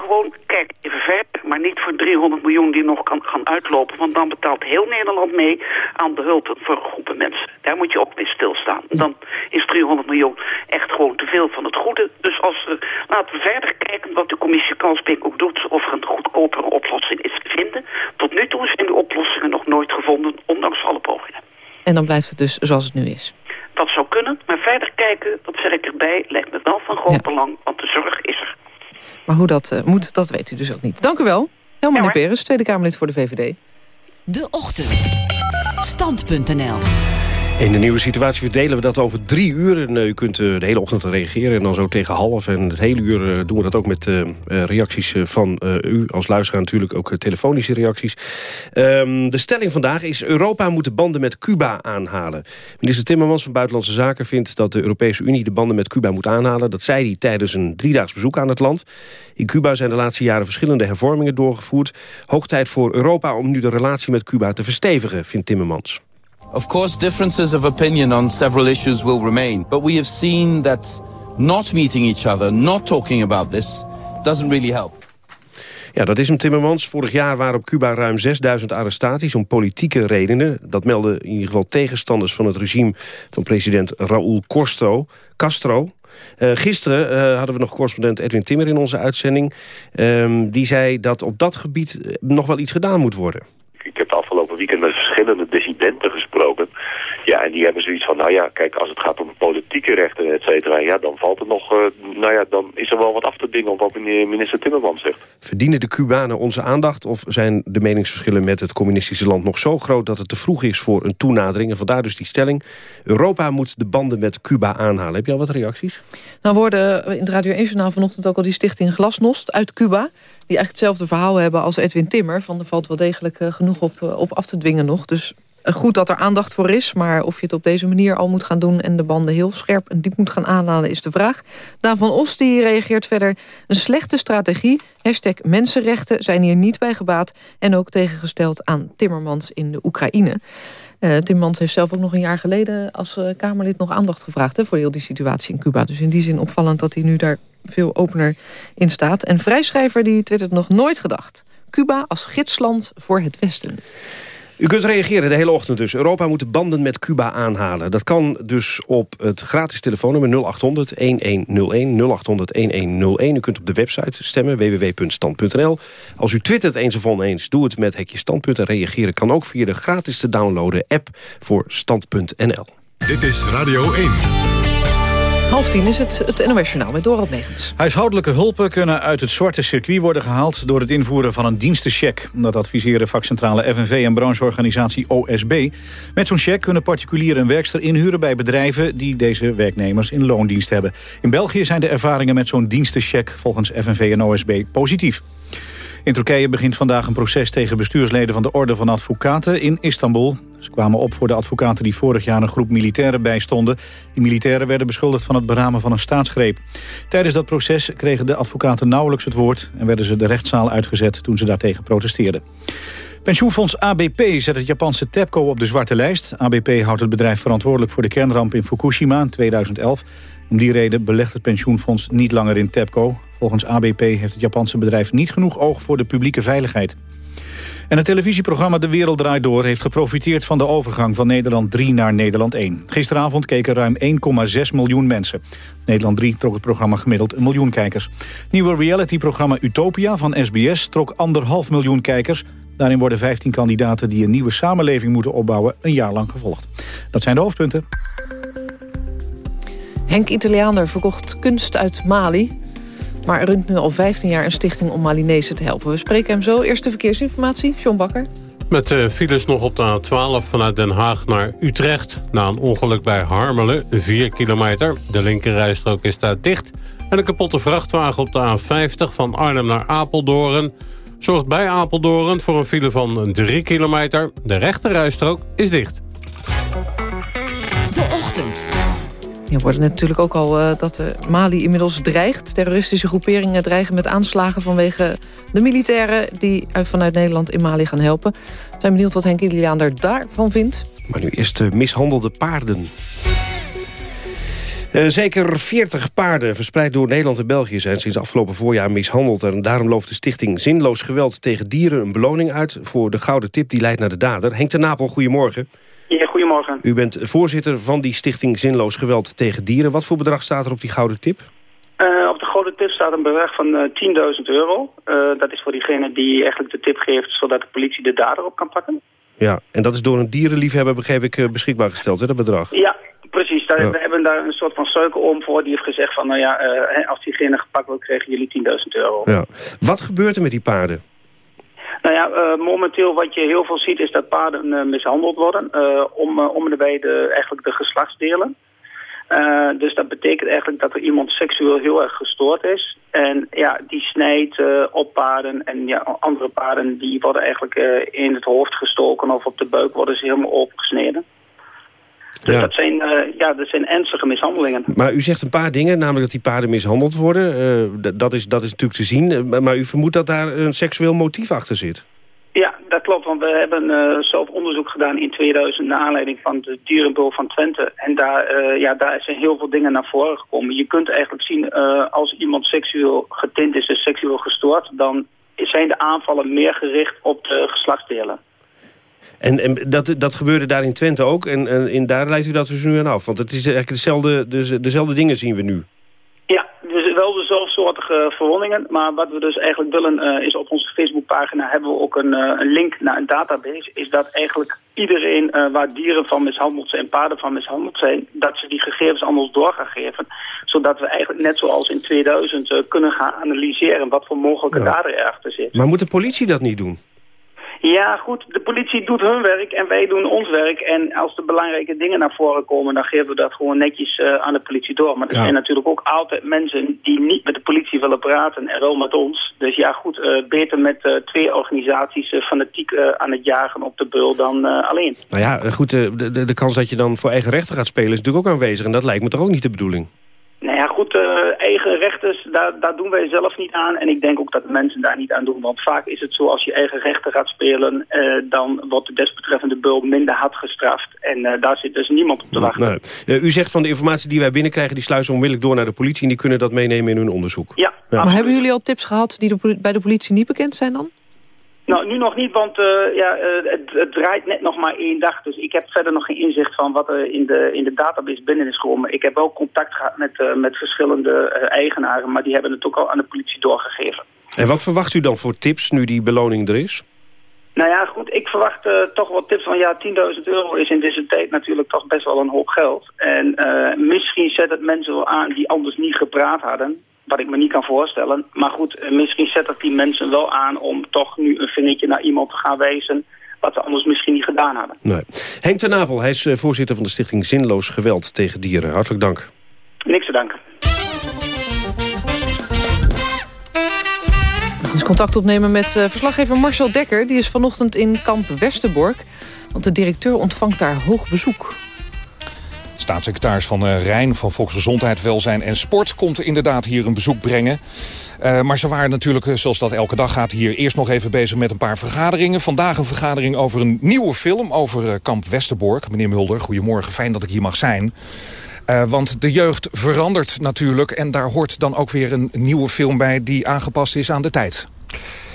Gewoon, kijk even verder, maar niet voor 300 miljoen die nog kan gaan uitlopen. Want dan betaalt heel Nederland mee aan de hulp voor groepen mensen. Daar moet je ook mee stilstaan. Dan is 300 miljoen echt gewoon te veel van het goede. Dus als we, laten we verder kijken wat de commissie Kalsbeek ook doet... of er een goedkopere oplossing is te vinden. Tot nu toe zijn de oplossingen nog nooit gevonden, ondanks alle pogingen. En dan blijft het dus zoals het nu is. Dat zou kunnen, maar verder kijken, dat zeg ik erbij, lijkt me wel van groot belang, want de zorg is er. Maar hoe dat eh, moet, dat weet u dus ook niet. Dank u wel. Helma ja, Peres, Tweede Kamerlid voor de VVD. De Ochtend. Stand.nl In de nieuwe situatie verdelen we dat over drie uur. En, uh, u kunt uh, de hele ochtend reageren en dan zo tegen half. En het hele uur uh, doen we dat ook met reacties van u als luisteraar. Natuurlijk ook telefonische reacties. Um, de stelling vandaag is... Europa moet de banden met Cuba aanhalen. Minister Timmermans van Buitenlandse Zaken vindt... dat de Europese Unie de banden met Cuba moet aanhalen. Dat zei hij tijdens een driedaags bezoek aan het land. In Cuba zijn de laatste jaren verschillende hervormingen doorgevoerd. Hoog tijd voor Europa om nu de relatie met Cuba te verstevigen, vindt Timmermans. Of course, differences of opinion on several issues will remain, but we have seen that not meeting each other, not talking about this, doesn't really help. Ja, dat is hem Timmermans. Vorig jaar waren op Cuba ruim 6000 arrestaties om politieke redenen. Dat melden in ieder geval tegenstanders van het regime van president Raúl Castro. Castro. Uh, gisteren uh, hadden we nog correspondent Edwin Timmer in onze uitzending. Uh, die zei dat op dat gebied nog wel iets gedaan moet worden. Ik heb de afgelopen met verschillende dissidenten gesproken. Ja, en die hebben zoiets van, nou ja, kijk, als het gaat om politieke rechten, et cetera, ja, dan valt er nog, uh, nou ja, dan is er wel wat af te dingen op wat minister Timmermans zegt. Verdienen de Cubanen onze aandacht of zijn de meningsverschillen met het communistische land nog zo groot dat het te vroeg is voor een toenadering? En vandaar dus die stelling, Europa moet de banden met Cuba aanhalen. Heb je al wat reacties? Nou worden in het Radio 1-journaal vanochtend ook al die stichting Glasnost uit Cuba, die eigenlijk hetzelfde verhaal hebben als Edwin Timmer, van er valt wel degelijk uh, genoeg op, uh, op af te dwingen nog, dus goed dat er aandacht voor is... maar of je het op deze manier al moet gaan doen... en de banden heel scherp en diep moet gaan aanhalen, is de vraag. Daan van Os die reageert verder... een slechte strategie, hashtag mensenrechten... zijn hier niet bij gebaat... en ook tegengesteld aan Timmermans in de Oekraïne. Uh, Timmermans heeft zelf ook nog een jaar geleden... als uh, Kamerlid nog aandacht gevraagd hè, voor heel die situatie in Cuba. Dus in die zin opvallend dat hij nu daar veel opener in staat. En Vrijschrijver die twittert nog nooit gedacht... Cuba als gidsland voor het Westen. U kunt reageren de hele ochtend dus. Europa moet de banden met Cuba aanhalen. Dat kan dus op het gratis telefoonnummer 0800-1101. 0800-1101. U kunt op de website stemmen, www.stand.nl. Als u twittert eens of oneens, doe het met hekje standpunt. En reageren kan ook via de gratis te downloaden app voor stand.nl. Dit is Radio 1. Half tien is het, het NOS met Dorot Megens. Huishoudelijke hulpen kunnen uit het zwarte circuit worden gehaald... door het invoeren van een dienstencheck. Dat adviseren vakcentrale FNV en brancheorganisatie OSB. Met zo'n check kunnen particulieren een werkster inhuren bij bedrijven... die deze werknemers in loondienst hebben. In België zijn de ervaringen met zo'n dienstencheck... volgens FNV en OSB positief. In Turkije begint vandaag een proces tegen bestuursleden van de Orde van Advocaten in Istanbul. Ze kwamen op voor de advocaten die vorig jaar een groep militairen bijstonden. Die militairen werden beschuldigd van het beramen van een staatsgreep. Tijdens dat proces kregen de advocaten nauwelijks het woord... en werden ze de rechtszaal uitgezet toen ze daartegen protesteerden. Pensioenfonds ABP zet het Japanse TEPCO op de zwarte lijst. ABP houdt het bedrijf verantwoordelijk voor de kernramp in Fukushima in 2011. Om die reden belegt het pensioenfonds niet langer in TEPCO. Volgens ABP heeft het Japanse bedrijf niet genoeg oog voor de publieke veiligheid. En het televisieprogramma De Wereld Draait Door heeft geprofiteerd van de overgang van Nederland 3 naar Nederland 1. Gisteravond keken ruim 1,6 miljoen mensen. Nederland 3 trok het programma gemiddeld een miljoen kijkers. Nieuwe realityprogramma Utopia van SBS trok anderhalf miljoen kijkers. Daarin worden 15 kandidaten die een nieuwe samenleving moeten opbouwen een jaar lang gevolgd. Dat zijn de hoofdpunten. Henk Italiaaner verkocht kunst uit Mali. Maar runt nu al 15 jaar een stichting om Malinezen te helpen. We spreken hem zo. Eerste verkeersinformatie, John Bakker. Met uh, files nog op de A12 vanuit Den Haag naar Utrecht. Na een ongeluk bij Harmelen, 4 kilometer. De linkerrijstrook is daar dicht. En een kapotte vrachtwagen op de A50 van Arnhem naar Apeldoorn... zorgt bij Apeldoorn voor een file van 3 kilometer. De rechterrijstrook is dicht. Je hoorde natuurlijk ook al uh, dat Mali inmiddels dreigt. Terroristische groeperingen dreigen met aanslagen vanwege de militairen... die vanuit Nederland in Mali gaan helpen. We zijn benieuwd wat Henk Iliaan er daarvan vindt. Maar nu eerst de mishandelde paarden. Uh, zeker 40 paarden verspreid door Nederland en België... zijn sinds afgelopen voorjaar mishandeld. En daarom looft de stichting Zinloos Geweld tegen Dieren... een beloning uit voor de gouden tip die leidt naar de dader. Henk de Napel, goedemorgen. Ja, goedemorgen. U bent voorzitter van die stichting Zinloos Geweld tegen Dieren. Wat voor bedrag staat er op die gouden tip? Uh, op de gouden tip staat een bedrag van uh, 10.000 euro. Uh, dat is voor diegene die eigenlijk de tip geeft... zodat de politie de dader op kan pakken. Ja, en dat is door een dierenliefhebber, begreep ik, beschikbaar gesteld, hè, dat bedrag? Ja, precies. Daar, ja. We hebben daar een soort van suiker om voor. Die heeft gezegd van, nou ja, als diegene gepakt wordt, krijgen jullie 10.000 euro. Ja. Wat gebeurt er met die paarden? Nou ja, uh, momenteel wat je heel veel ziet is dat paarden uh, mishandeld worden uh, om, om erbij de, eigenlijk de geslachtsdelen. dus dat betekent eigenlijk dat er iemand seksueel heel erg gestoord is. En ja, die snijdt op paarden en ja, andere paarden die worden eigenlijk in het hoofd gestoken of op de buik worden ze helemaal opengesneden. Dus ja. dat, zijn, uh, ja, dat zijn ernstige mishandelingen. Maar u zegt een paar dingen, namelijk dat die paarden mishandeld worden. Uh, dat, is, dat is natuurlijk te zien. Maar u vermoedt dat daar een seksueel motief achter zit. Ja, dat klopt. Want we hebben uh, zelf onderzoek gedaan in 2000... naar aanleiding van de dierenbul van Twente. En daar, ja, daar zijn heel veel dingen naar voren gekomen. Je kunt eigenlijk zien, als iemand seksueel getint is... dus seksueel gestoord... dan zijn de aanvallen meer gericht op de geslachtsdelen. En, en dat, dat gebeurde daar in Twente ook. En, en, en daar leidt u dat dus nu aan af. Want het is eigenlijk dezelfde, de, dezelfde dingen zien we nu. Ja, dus wel dezelfde verwondingen. Maar wat we dus eigenlijk willen uh, is op onze Facebookpagina hebben we ook een, uh, een, link naar een database. Is dat eigenlijk iedereen uh, waar dieren van mishandeld zijn, paarden van mishandeld zijn, dat ze die gegevens ons door gaan geven. Zodat we eigenlijk net zoals in 2000 kunnen gaan analyseren wat voor mogelijke ja. dader erachter zit. Maar moet de politie dat niet doen? Ja, goed. De politie doet hun werk en wij doen ons werk. En als er belangrijke dingen naar voren komen... dan geven we dat gewoon netjes uh, aan de politie door. Maar er Ja. zijn natuurlijk ook altijd mensen... die niet met de politie willen praten en wel met ons. Dus ja, goed. eh, beter met eh, twee organisaties eh, fanatiek eh, aan het jagen op de beul dan eh, alleen. Nou ja, goed, eh, de, de, de kans dat je dan voor eigen rechten gaat spelen... is natuurlijk ook aanwezig. En dat lijkt me toch ook niet de bedoeling? Nou ja, goed, eh, eigen rechters, daar, daar doen wij zelf niet aan. En ik denk ook dat de mensen daar niet aan doen. Want vaak is het zo, als je eigen rechten gaat spelen... eh, dan wordt de desbetreffende bul minder hard gestraft. En eh, daar zit dus niemand op te wachten. Nee. Eh, u zegt van de informatie die wij binnenkrijgen... die sluizen onmiddellijk door naar de politie... en die kunnen dat meenemen in hun onderzoek. Ja. Maar hebben jullie al tips gehad die de bij de politie niet bekend zijn dan? Nou, nu nog niet, want eh, ja, eh, het, het draait net nog maar één dag. Dus ik heb verder nog geen inzicht van wat er in de, in de database binnen is gekomen. Ik heb wel contact gehad met, eh, met verschillende eigenaren... maar die hebben het ook al aan de politie doorgegeven. En wat verwacht u dan voor tips nu die beloning er is? Nou ja, goed, ik verwacht toch wel tips van... ja, 10.000 euro is in deze tijd natuurlijk toch best wel een hoop geld. En misschien zet het mensen wel aan die anders niet gepraat hadden... wat ik me niet kan voorstellen. Maar goed, eh, misschien zet het die mensen wel aan... om toch nu een vingertje naar iemand te gaan wijzen... wat ze anders misschien niet gedaan hadden. Nee. Henk ten Napel, hij is eh, voorzitter van de stichting Zinloos Geweld tegen Dieren. Hartelijk dank. Niks te danken. Dus contact opnemen met eh, verslaggever Marcel Dekker. Die is vanochtend in kamp Westerbork. Want de directeur ontvangt daar hoog bezoek. Staatssecretaris van eh, Rijn van Volksgezondheid, Welzijn en Sport... komt inderdaad hier een bezoek brengen. Eh, maar ze waren natuurlijk, eh, zoals dat elke dag gaat... hier eerst nog even bezig met een paar vergaderingen. Vandaag een vergadering over een nieuwe film over kamp Westerbork. Meneer Mulder, goedemorgen, fijn dat ik hier mag zijn. Want de jeugd verandert natuurlijk. En daar hoort dan ook weer een nieuwe film bij... die aangepast is aan de tijd.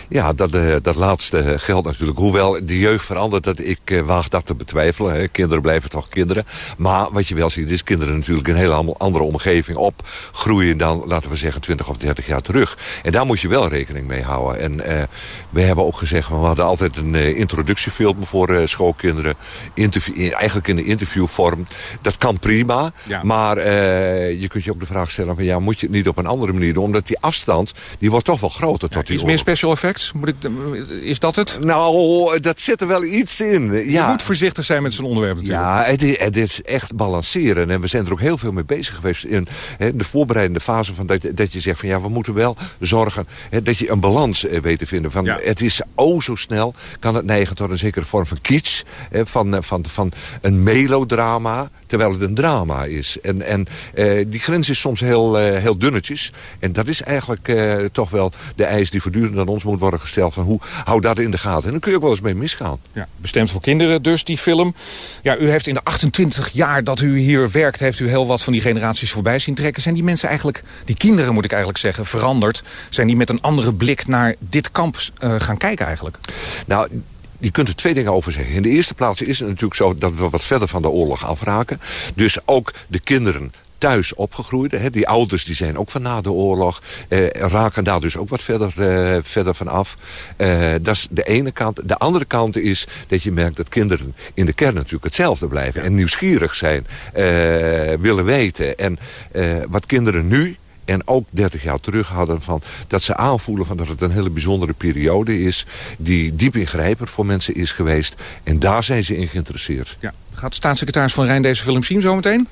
Ja, dat, eh, dat laatste geldt natuurlijk. Hoewel de jeugd verandert, dat ik eh, waag dat te betwijfelen. Hè. Kinderen blijven toch kinderen. Maar wat je wel ziet, is kinderen natuurlijk in een hele andere omgeving opgroeien dan, laten we zeggen, 20 of 30 jaar terug. En daar moet je wel rekening mee houden. En eh, we hebben ook gezegd, we hadden altijd een eh, introductiefilm voor eh, schoolkinderen. Interview, in- eigenlijk in de interviewvorm. Dat kan prima. Ja. Maar eh, je kunt je ook de vraag stellen, van, ja, moet je het niet op een andere manier doen? Omdat die afstand, die wordt toch wel groter tot die Iets meer special effects? Moet ik, is dat het? Nou, dat zit er wel iets in. Je moet voorzichtig zijn met zo'n onderwerp natuurlijk. Ja, het is, het is echt balanceren. En we zijn er ook heel veel mee bezig geweest in de voorbereidende fase. Van dat, je- dat je zegt van ja, we moeten wel zorgen dat je een balans eh, weet te vinden. Van, Het is oh zo snel, kan het neigen tot een zekere vorm van kitsch. Van, eh, van, van een melodrama, terwijl het een drama is. En, en eh, die grens is soms heel, heel dunnetjes. En dat is eigenlijk toch wel de eis die voortdurend aan ons moet worden gesteld. Van hoe hou dat in de gaten? En dan kun je ook wel eens mee misgaan. Ja, bestemd voor kinderen dus, die film. Ja, u heeft in de 28 jaar dat u hier werkt... heeft u heel wat van die generaties voorbij zien trekken. Zijn die mensen eigenlijk, die kinderen moet ik eigenlijk zeggen, veranderd? Zijn die met een andere blik naar dit kamp eh, gaan kijken eigenlijk? Nou, je kunt er twee dingen over zeggen. In de eerste plaats is het natuurlijk zo dat we wat verder van de oorlog afraken. Dus ook de kinderen thuis opgegroeid. Hè. Die ouders die zijn ook van na de oorlog. Eh, raken daar dus ook wat verder, eh, verder van af. Eh, dat is de ene kant. De andere kant is dat je merkt dat kinderen in de kern natuurlijk hetzelfde blijven. En nieuwsgierig zijn. eh, willen weten. En eh, wat kinderen nu en ook 30 jaar terug hadden van dat ze aanvoelen van dat het een hele bijzondere periode is die diep ingrijpend voor mensen is geweest en daar zijn ze in geïnteresseerd. Ja. Gaat staatssecretaris Van Rijn deze film zien zometeen?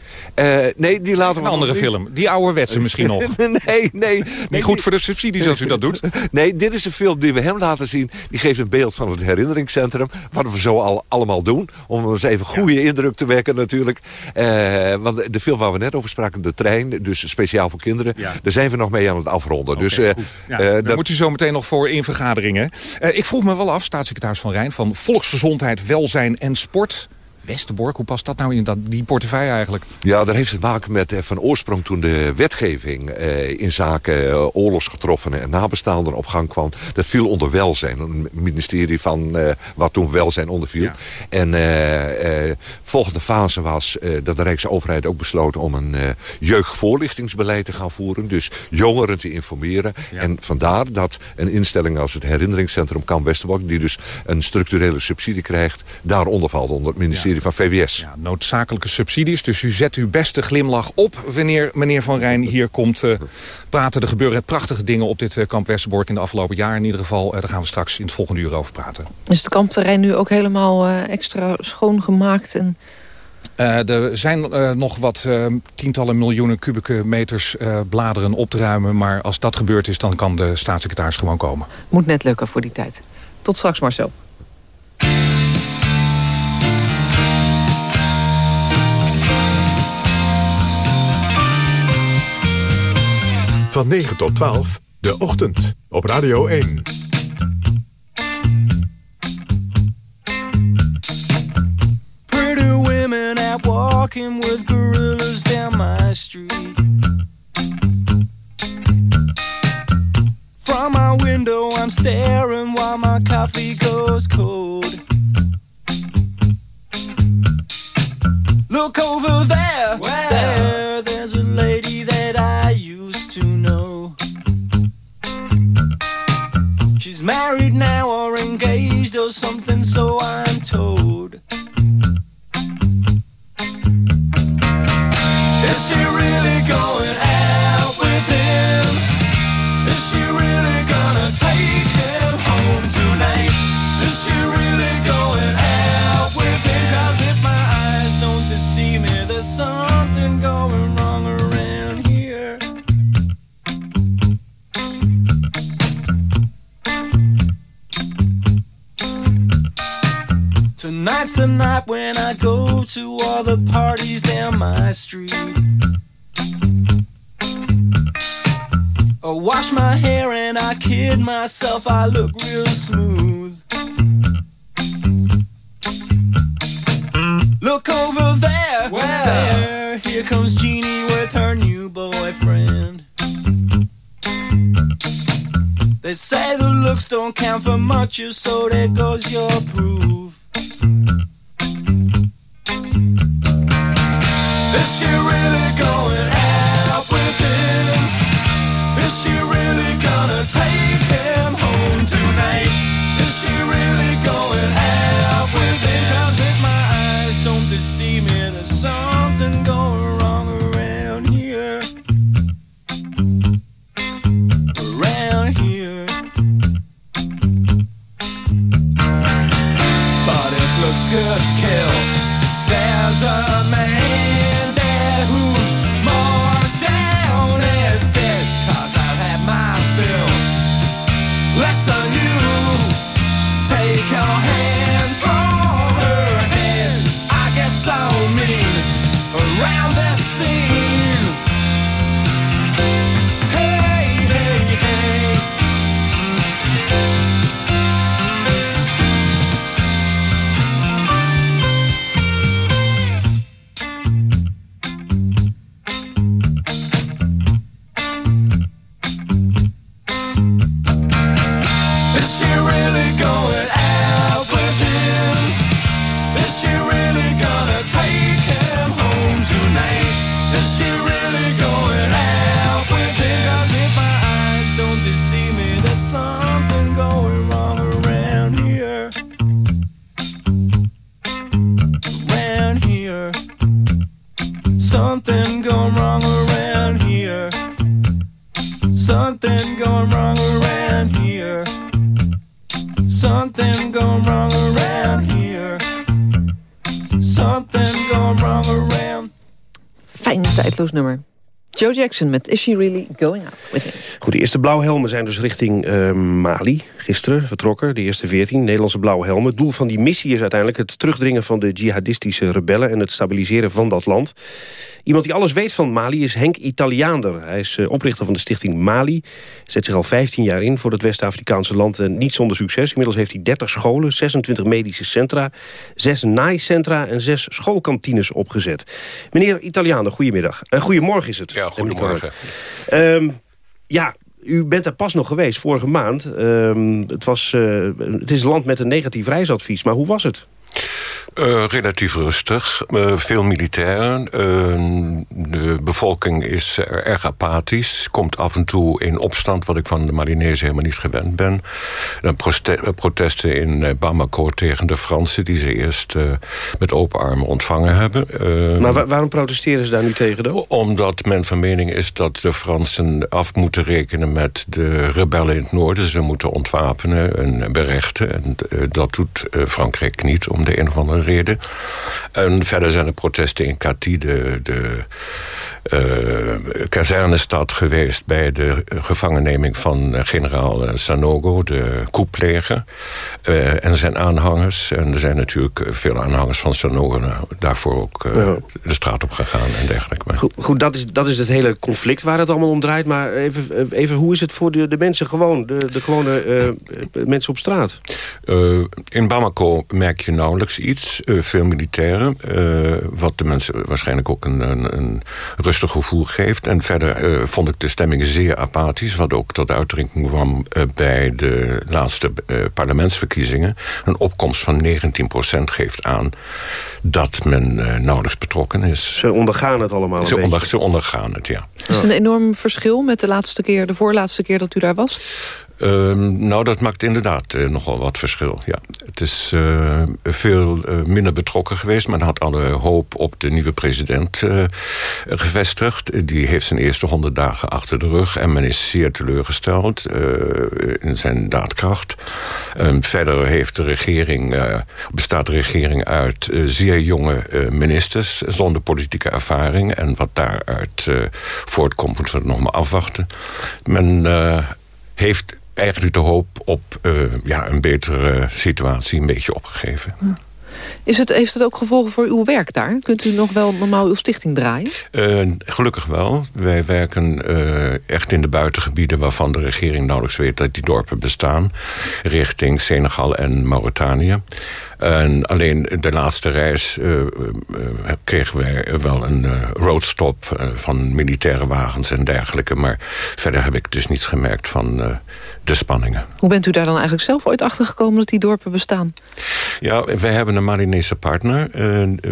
nee, die laten we Een andere film. Die ouderwetse misschien nog. nee, nee. Niet goed voor de subsidies als u dat doet. Nee, dit is een film die we hem laten zien. Die geeft een beeld van het herinneringscentrum. Wat we zo al allemaal doen. Om eens even goede indruk te wekken natuurlijk. Eh, want de film waar we net over spraken, De Trein. Dus speciaal voor kinderen. Daar zijn we nog mee aan het afronden. dus, eh, Ja, eh, daar dat- moet u zo meteen nog voor in vergaderingen. Eh, ik vroeg me wel af, staatssecretaris Van Rijn... van Volksgezondheid, Welzijn en Sport... Westerbork, hoe past dat nou in dat, die portefeuille eigenlijk? Ja, dat heeft te maken met eh, van oorsprong toen de wetgeving eh, in zaken eh, oorlogsgetroffenen en nabestaanden op gang kwam. Dat viel onder welzijn, een ministerie van eh, wat toen welzijn onderviel. En eh, eh, volgende fase was eh, dat de Rijksoverheid ook besloot om een eh, jeugdvoorlichtingsbeleid te gaan voeren. Dus jongeren te informeren. En vandaar dat een instelling als het herinneringscentrum Kamp Westerbork, die dus een structurele subsidie krijgt, daaronder valt onder het ministerie van VWS. Ja, noodzakelijke subsidies, dus u zet uw beste glimlach op... wanneer meneer Van Rijn hier komt uh, praten. Er gebeuren prachtige dingen op dit uh, kamp Westerbork in de afgelopen jaar. In ieder geval, uh, daar gaan we straks in het volgende uur over praten. Is het kampterrein nu ook helemaal extra schoongemaakt... En... Uh, er zijn uh, nog wat uh, tientallen miljoenen kubieke meters bladeren op te ruimen. Maar als dat gebeurd is, dan kan de staatssecretaris gewoon komen. Moet net lukken voor die tijd. Tot straks Marcel. Van 9 tot 12, de ochtend, op Radio 1. Pretty women out walking with gorillas down my street. From my window I'm staring while my coffee goes cold. Myself, I look real smooth. Look over there, there, here comes Jeannie with her new boyfriend. They say the looks don't count for much, so there goes your proof. Is she really looks could kill, there's a man Jackson met Is She Really Going Out With Him? Goed, de eerste blauwhelmen zijn dus richting eh, Mali. Gisteren vertrokken, de eerste 14 Nederlandse blauwhelmen. Het doel van die missie is uiteindelijk het terugdringen van de jihadistische rebellen... en het stabiliseren van dat land. Iemand die alles weet van Mali is Henk Italiaander. Hij is eh, oprichter van de stichting Mali. Zet zich al 15 jaar in voor het West-Afrikaanse land. En niet zonder succes. Inmiddels heeft hij 30 scholen, 26 medische centra... 6 naaicentra en 6 schoolkantines opgezet. Meneer Italiaander, goedemiddag. Uh, goedemorgen is het. Ja, goedemorgen. Ja, u bent daar pas nog geweest, vorige maand. Ehm, het, was, eh, het is land met een negatief reisadvies, maar hoe was het? Uh, relatief rustig. Uh, veel militairen. Uh, de bevolking is erg apathisch. Komt af en toe in opstand, wat ik van de Malinese helemaal niet gewend ben. Dan protesten in Bamako tegen de Fransen... die ze eerst met open armen ontvangen hebben. maar wa waarom protesteren ze daar nu tegen dan? Omdat men van mening is dat de Fransen af moeten rekenen... met de rebellen in het noorden. Ze moeten ontwapenen en berechten. En dat doet Frankrijk niet, om de een of andere reden. En verder zijn er protesten in Kati, de, de kazernestad geweest... bij de gevangenneming van generaal Sanogo, de koepleger. En zijn aanhangers. En er zijn natuurlijk veel aanhangers van Sanogo... daarvoor ook de straat op gegaan en dergelijke. Maar... Goed, goed, dat, is, dat is het hele conflict waar het allemaal om draait. Maar even, even hoe is het voor de, de mensen gewoon? De, de gewone mensen op straat? in Bamako merk je nauwelijks iets. veel militairen. wat de mensen waarschijnlijk ook een, een, een rustig gevoel geeft. En verder uh, vond ik de stemming zeer apathisch... wat ook tot uitdrukking kwam uh, bij de laatste uh, parlementsverkiezingen. Een opkomst van 19% geeft aan dat men nauwelijks betrokken is. Ze ondergaan het allemaal ze, onder, ze ondergaan het, ja. Is het een enorm verschil met de laatste keer, de voorlaatste keer dat u daar was? Uh, nou, dat maakt inderdaad uh, nogal wat verschil. Ja. Het is uh, veel minder betrokken geweest. Men had alle hoop op de nieuwe president gevestigd. Die heeft zijn eerste honderd dagen achter de rug. En men is zeer teleurgesteld in zijn daadkracht. Ehm, verder heeft de regering, bestaat de regering uit zeer jonge ministers... zonder politieke ervaring. En wat daaruit voortkomt, moeten we nog maar afwachten. Men heeft eigenlijk de hoop op uh, ja, een betere situatie een beetje opgegeven. Is het, heeft het ook gevolgen voor uw werk daar? Kunt u nog wel normaal uw stichting draaien? Uh, gelukkig wel. Wij werken uh, echt in de buitengebieden... waarvan de regering nauwelijks weet dat die dorpen bestaan. Richting Senegal en Mauritanië. En alleen de laatste reis uh, uh, kregen wij wel een uh, roadstop van militaire wagens en dergelijke. Maar verder heb ik dus niets gemerkt van de spanningen. Hoe bent u daar dan eigenlijk zelf ooit achter gekomen dat die dorpen bestaan? Ja, wij hebben een Marinese partner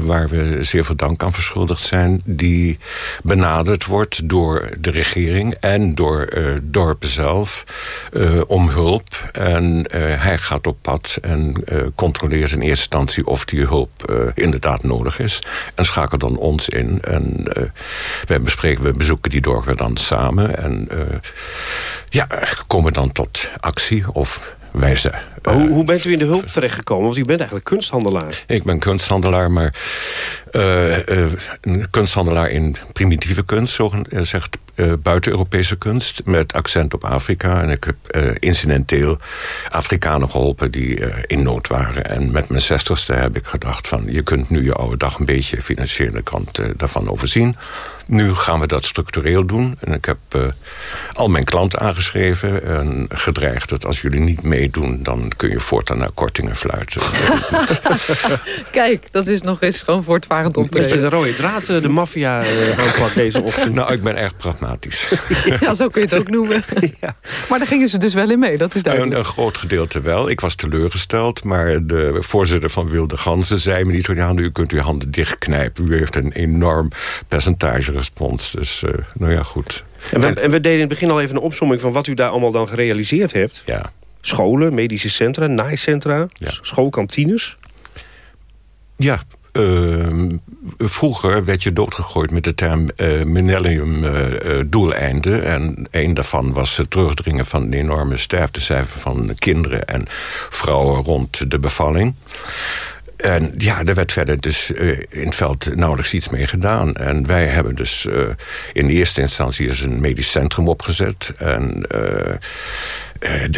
waar we zeer veel dank aan verschuldigd zijn. Die benaderd wordt door de regering en door dorpen zelf om hulp. En hij gaat op pad en controleert in eerste instantie of die hulp uh, inderdaad nodig is. En schakelt dan ons in. En uh, wij bespreken, we bezoeken die dorpen dan samen. En uh, ja, komen dan tot actie of wijze. hoe, hoe, bent u in de hulp terechtgekomen? Want u bent eigenlijk kunsthandelaar. Ik ben kunsthandelaar, maar een kunsthandelaar in primitieve kunst, zo zegt uh, buiten-Europese kunst met accent op Afrika. En ik heb uh, incidenteel Afrikanen geholpen die uh, in nood waren. En met mijn zestigste heb ik gedacht van... je kunt nu je oude dag een beetje financiële kant daarvan overzien. Nu gaan we dat structureel doen. En ik heb al mijn klanten aangeschreven en gedreigd... dat als jullie niet meedoen, dan kun je voortaan naar kortingen fluiten. Kijk, dat is nog eens gewoon voortvarend optreden. De rode draad, de maffia aanpak deze ochtend. Nou, ik ben erg pragmatisch. Ja, zo kun je het ook noemen. Ja. Maar daar gingen ze dus wel in mee, dat is duidelijk. Een, een groot gedeelte wel. Ik was teleurgesteld, maar de voorzitter van Wilde Ganzen zei me niet... ja, nu kunt u handen dichtknijpen. U heeft een enorm percentage respons. Dus, uh, nou ja, goed. En we, en we deden in het begin al even een opsomming... van wat u daar allemaal dan gerealiseerd hebt. Ja. Scholen, medische centra, naaicentra, ja. schoolkantines. Ja, uh, vroeger werd je doodgegooid met de term uh, millennium uh, doeleinden. En een daarvan was het terugdringen van de enorme sterftecijfer van kinderen en vrouwen rond de bevalling. En ja, er werd verder dus uh, in het veld nauwelijks iets mee gedaan. En wij hebben dus uh, in eerste instantie dus een medisch centrum opgezet. En uh,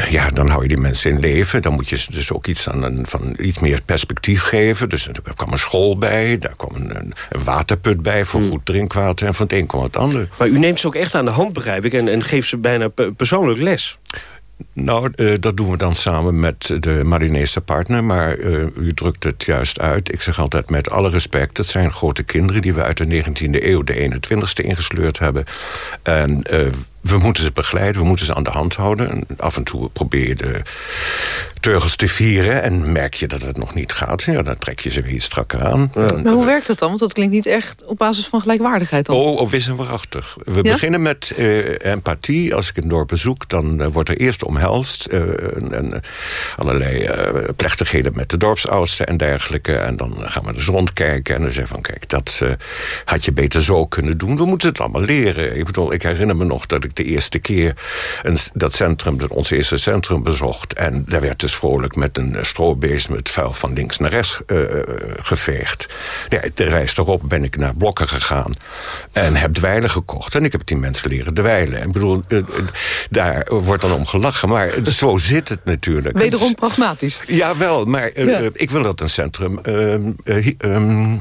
ja, dan hou je die mensen in leven. Dan moet je ze dus ook iets, aan een, van, iets meer perspectief geven. Dus er kwam een school bij, daar kwam een, een waterput bij... voor mm. goed drinkwater en van het een kwam het ander. Maar u neemt ze ook echt aan de hand, begrijp ik... en, en geeft ze bijna persoonlijk les. Nou, uh, dat doen we dan samen met de Marinese partner. Maar uh, u drukt het juist uit. Ik zeg altijd met alle respect... het zijn grote kinderen die we uit de 19e eeuw... de 21e ingesleurd hebben. En uh, we moeten ze begeleiden, we moeten ze aan de hand houden. En af en toe probeer je de teugels te vieren. En merk je dat het nog niet gaat, ja, dan trek je ze weer iets strakker aan. En- Maar hoe werkt dat dan? Want dat klinkt niet echt op basis van gelijkwaardigheid dan. Oh, oh wisselwaarachtig. We Ja? beginnen met eh, empathie. Als ik een dorp bezoek, dan eh, wordt er eerst omhelst. eh, en, allerlei eh, plechtigheden met de dorpsoudsten en dergelijke. En dan gaan we dus rondkijken en dan zeggen van... kijk, dat eh, had je beter zo kunnen doen. We moeten het allemaal leren. Ik bedoel, ik herinner me nog dat ik de eerste keer... Een, dat centrum, dat ons eerste centrum bezocht. En daar werd dus vrolijk met een strobeest... met vuil van links naar rechts eh, geveegd. Ja, de reis erop ben ik naar Blokken gegaan. En heb dweilen gekocht. En ik heb die mensen leren dweilen. Ik bedoel, eh, eh, daar wordt dan om gelachen. Maar zo zit het natuurlijk. Wederom pragmatisch. Jawel, maar eh, Ja. eh, ik wil dat een centrum... ehm, eh, ehm,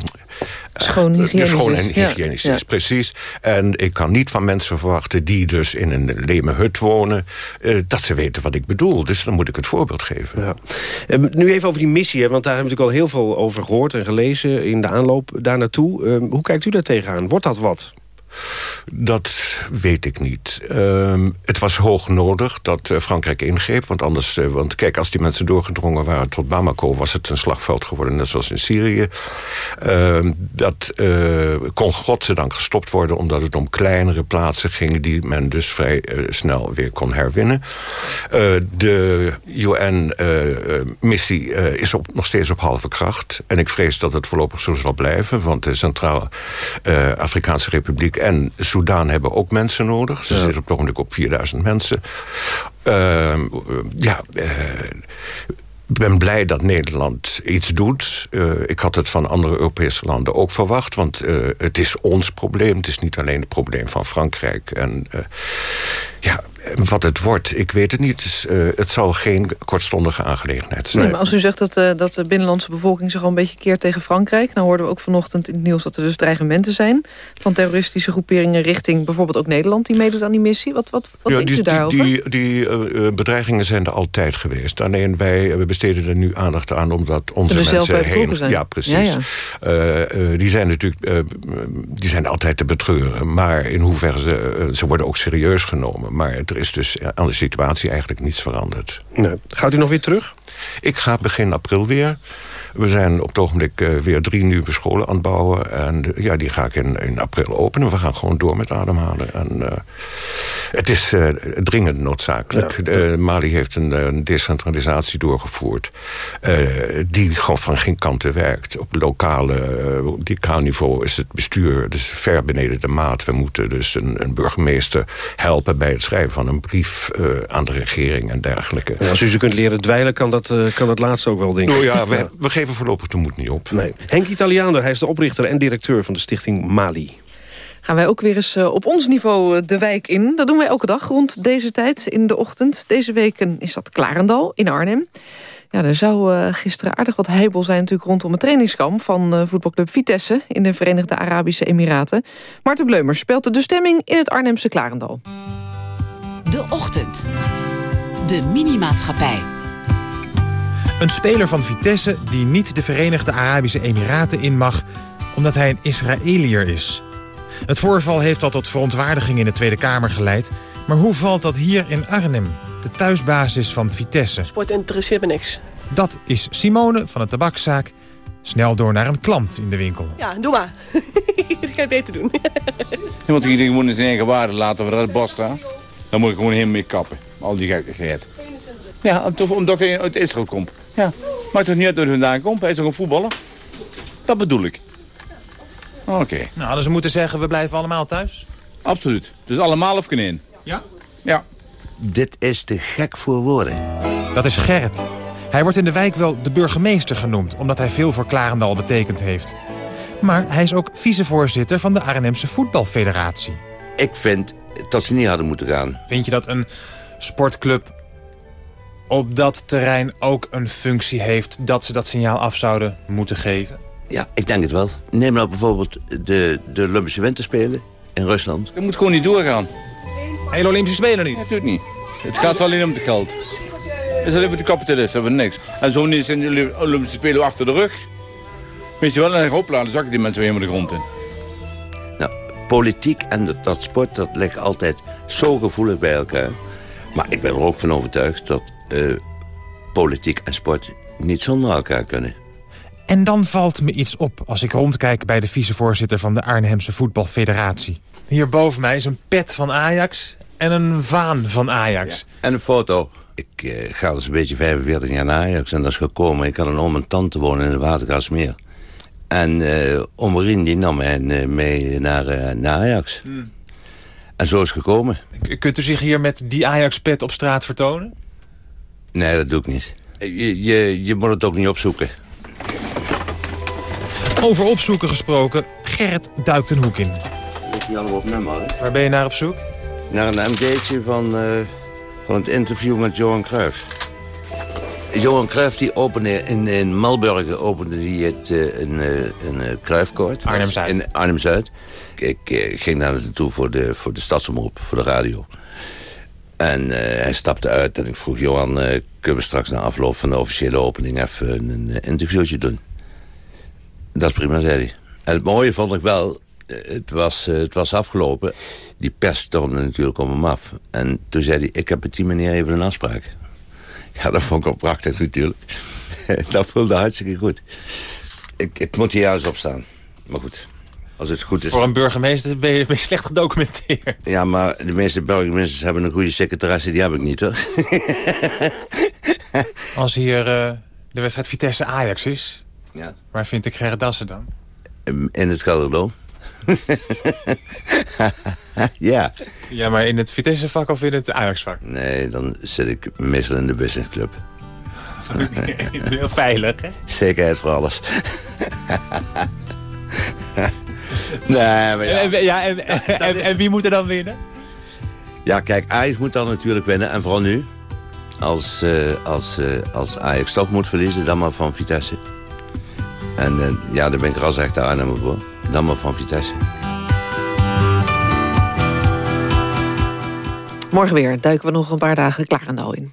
Schoon eh, hygiënisch schoon en Ja. hygiënisch Ja. is, precies. En ik kan niet van mensen verwachten die dus in een leme hut wonen... eh, dat ze weten wat ik bedoel. Dus dan moet ik het voorbeeld geven. Ja. Eh, nu even over die missie, hè, want daar hebben we natuurlijk al heel veel over gehoord... en gelezen in de aanloop daar naartoe. Hoe kijkt u daar tegenaan? Wordt dat wat? Dat weet ik niet. Ehm, het was hoog nodig dat eh, Frankrijk ingreep. Want anders, eh, want kijk, als die mensen doorgedrongen waren tot Bamako... was het een slagveld geworden, net zoals in Syrië. Ehm, dat eh, kon godzijdank gestopt worden... omdat het om kleinere plaatsen ging... die men dus vrij snel weer kon herwinnen. De UN-missie is op, nog steeds op halve kracht. En ik vrees dat het voorlopig zo zal blijven. Want de Centraal-Afrikaanse Republiek en Soudaan hebben ook mensen nodig. Ze zitten op het ogenblik op 4000 mensen. Ehm, ja, eh, ik ben blij dat Nederland iets doet. Eh, ik had het van andere Europese landen ook verwacht. Want eh, het is ons probleem. Het is niet alleen het probleem van Frankrijk. En eh, ja, wat het wordt, ik weet het niet. Het, is, eh, het zal geen kortstondige aangelegenheid zijn. Nee, maar als u zegt dat, eh, dat de binnenlandse bevolking zich al een beetje keert tegen Frankrijk... nou hoorden we ook vanochtend in het nieuws dat er dus dreigementen zijn... van terroristische groeperingen richting bijvoorbeeld ook Nederland... die meedoet aan die missie. Wat, wat, wat Ja, denkt die, u daarover? Die, die eh, bedreigingen zijn er altijd geweest. Alleen wij besteden er nu aandacht aan omdat onze Er mensen heen... zijn. Ja, precies. Ja, ja. Die zijn natuurlijk die zijn altijd te betreuren. Maar in hoeverre ze... ze worden ook serieus genomen. Maar er is dus aan de situatie eigenlijk niets veranderd. Gaat u nog weer terug? Ik ga begin april weer. We zijn op het ogenblik eh, weer drie nieuwe scholen aan het bouwen. En eh, ja, die ga ik in, in april openen. We gaan gewoon door met ademhalen. En, eh, het is dringend noodzakelijk. Mali heeft een, decentralisatie doorgevoerd... die gewoon van geen kanten werkt. Op lokale, lokaal niveau is het bestuur dus ver beneden de maat. We moeten dus een, een burgemeester helpen bij het schrijven van een brief... aan de regering en dergelijke. En als u ze kunt leren dweilen, kan dat, eh, kan dat laatste ook wel, denk ik. Nou ja, we, we geven voorlopig de moed niet op. Nee. Henk Italiaander, hij is de oprichter en directeur van de stichting Mali. Gaan wij ook weer eens eh, op ons niveau eh, de wijk in. Dat doen wij elke dag rond deze tijd in de ochtend. Deze weken is dat Klarendal in Arnhem. Ja, er zou eh, gisteren aardig wat heibel zijn natuurlijk rondom het trainingskamp... van eh, voetbalclub Vitesse in de Verenigde Arabische Emiraten. Maarten Bleumers speelt de stemming in het Arnhemse Klarendal. De Ochtend. De Minimaatschappij. Een speler van Vitesse die niet de Verenigde Arabische Emiraten in mag... omdat hij een Israëliër is. Het voorval heeft al tot verontwaardiging in de Tweede Kamer geleid... maar hoe valt dat hier in Arnhem, de thuisbasis van Vitesse? Sport interesseert me niks. Dat is Simone van de tabakszaak. Snel door naar een klant in de winkel. Ja, doe maar. dat kan je beter doen. Je moet hier gewoon in zijn eigen waarde laten het bos staan. Dan moet ik gewoon helemaal mee kappen. Al die gekkigheid. Ja, toch omdat hij uit Israël komt. Ja, maakt toch niet uit waar hij vandaan komt. Hij is toch een voetballer? Dat bedoel ik. Oké. Nou, dus we moeten zeggen, we blijven allemaal thuis? Absoluut. Dus allemaal of geen Ja? Ja. Dit is te gek voor woorden. Dat is Gerrit. Hij wordt in de wijk wel de burgemeester genoemd... omdat hij veel voor Klarendal betekend heeft. Maar hij is ook vicevoorzitter van de Arnhemse Voetbalfederatie. Ik vind dat ze niet hadden moeten gaan. Vind je dat een sportclub op dat terrein ook een functie heeft... dat ze dat signaal af zouden moeten geven? Ja, ik denk het wel. Neem nou bijvoorbeeld de, de Olympische Winterspelen in Rusland. Dat moet gewoon niet doorgaan. Hele Olympische Spelen niet? Natuurlijk niet. Het gaat alleen om het geld. Het is alleen voor de kapitalisten, voor niks. En zo niet zijn de Olympische Spelen achter de rug. Weet je wel, en hopla, dan zakken die mensen weer helemaal de grond in. Nou, politiek en dat, dat sport, dat ligt altijd zo gevoelig bij elkaar. Maar ik ben er ook van overtuigd dat eh, politiek en sport niet zonder elkaar kunnen. En dan valt me iets op als ik rondkijk bij de vicevoorzitter van de Arnhemse Voetbalfederatie. Hier boven mij is een pet van Ajax en een vaan van Ajax. En een foto. Ik eh, ga dus een beetje 45 jaar naar Ajax en dat is gekomen. Ik had een oom en tante wonen in de Watergasmeer. En eh oom Rien die nam mij eh, mee naar, eh, naar Ajax. Hmm. En zo is het gekomen. K- Kunt u zich hier met die Ajax-pet op straat vertonen? Nee, dat doe ik niet. Je, je, je moet het ook niet opzoeken. Over opzoeken gesproken, Gerrit duikt een hoek in. Waar ben je naar op zoek? Naar een MD'tje van, eh, van het interview met Johan Cruijff. Johan Cruijff die opende in, in Malburgen opende die het, eh, een, eh, een uh, Cruijffkoord. Arnhem-Zuid. In Arnhem-Zuid. Ik, ik ging daar naartoe voor de, voor de stadsomroep, voor de radio. En eh, hij stapte uit en ik vroeg Johan... eh, kunnen we straks na afloop van de officiële opening... even een, eh, interviewtje doen? Dat is prima, zei hij. En het mooie vond ik wel... Het was, het was afgelopen. Die pers stormde natuurlijk om hem af. En toen zei hij, ik heb met die meneer even een afspraak. Ja, dat vond ik wel prachtig natuurlijk. dat voelde hartstikke goed. Ik, ik moet hier juist opstaan. Maar goed, als het goed is... Voor een burgemeester ben je, ben je slecht gedocumenteerd. Ja, maar de meeste burgemeesters hebben een goede secretaresse. Die heb ik niet, hoor. Als hier eh, de wedstrijd Vitesse-Ajax is, Ja. waar vind ik Gerrit Dassen dan? In het Gelderloom. ja. Ja, maar in het Vitesse-vak of in het Ajax-vak? Nee, dan zit ik meestal in de businessclub. Heel veilig, hè? Zekerheid voor alles. Nee, maar ja. En, en- ja, en, en, en wie moet er dan winnen? Ja, kijk, Ajax moet dan natuurlijk winnen. En vooral nu. Als, eh, als, eh, als Ajax toch moet verliezen, dan maar van Vitesse. En eh, ja, daar ben ik ras echt Arnhem voor. Dan maar van Vitesse. Morgen weer duiken we nog een paar dagen Klarendal in.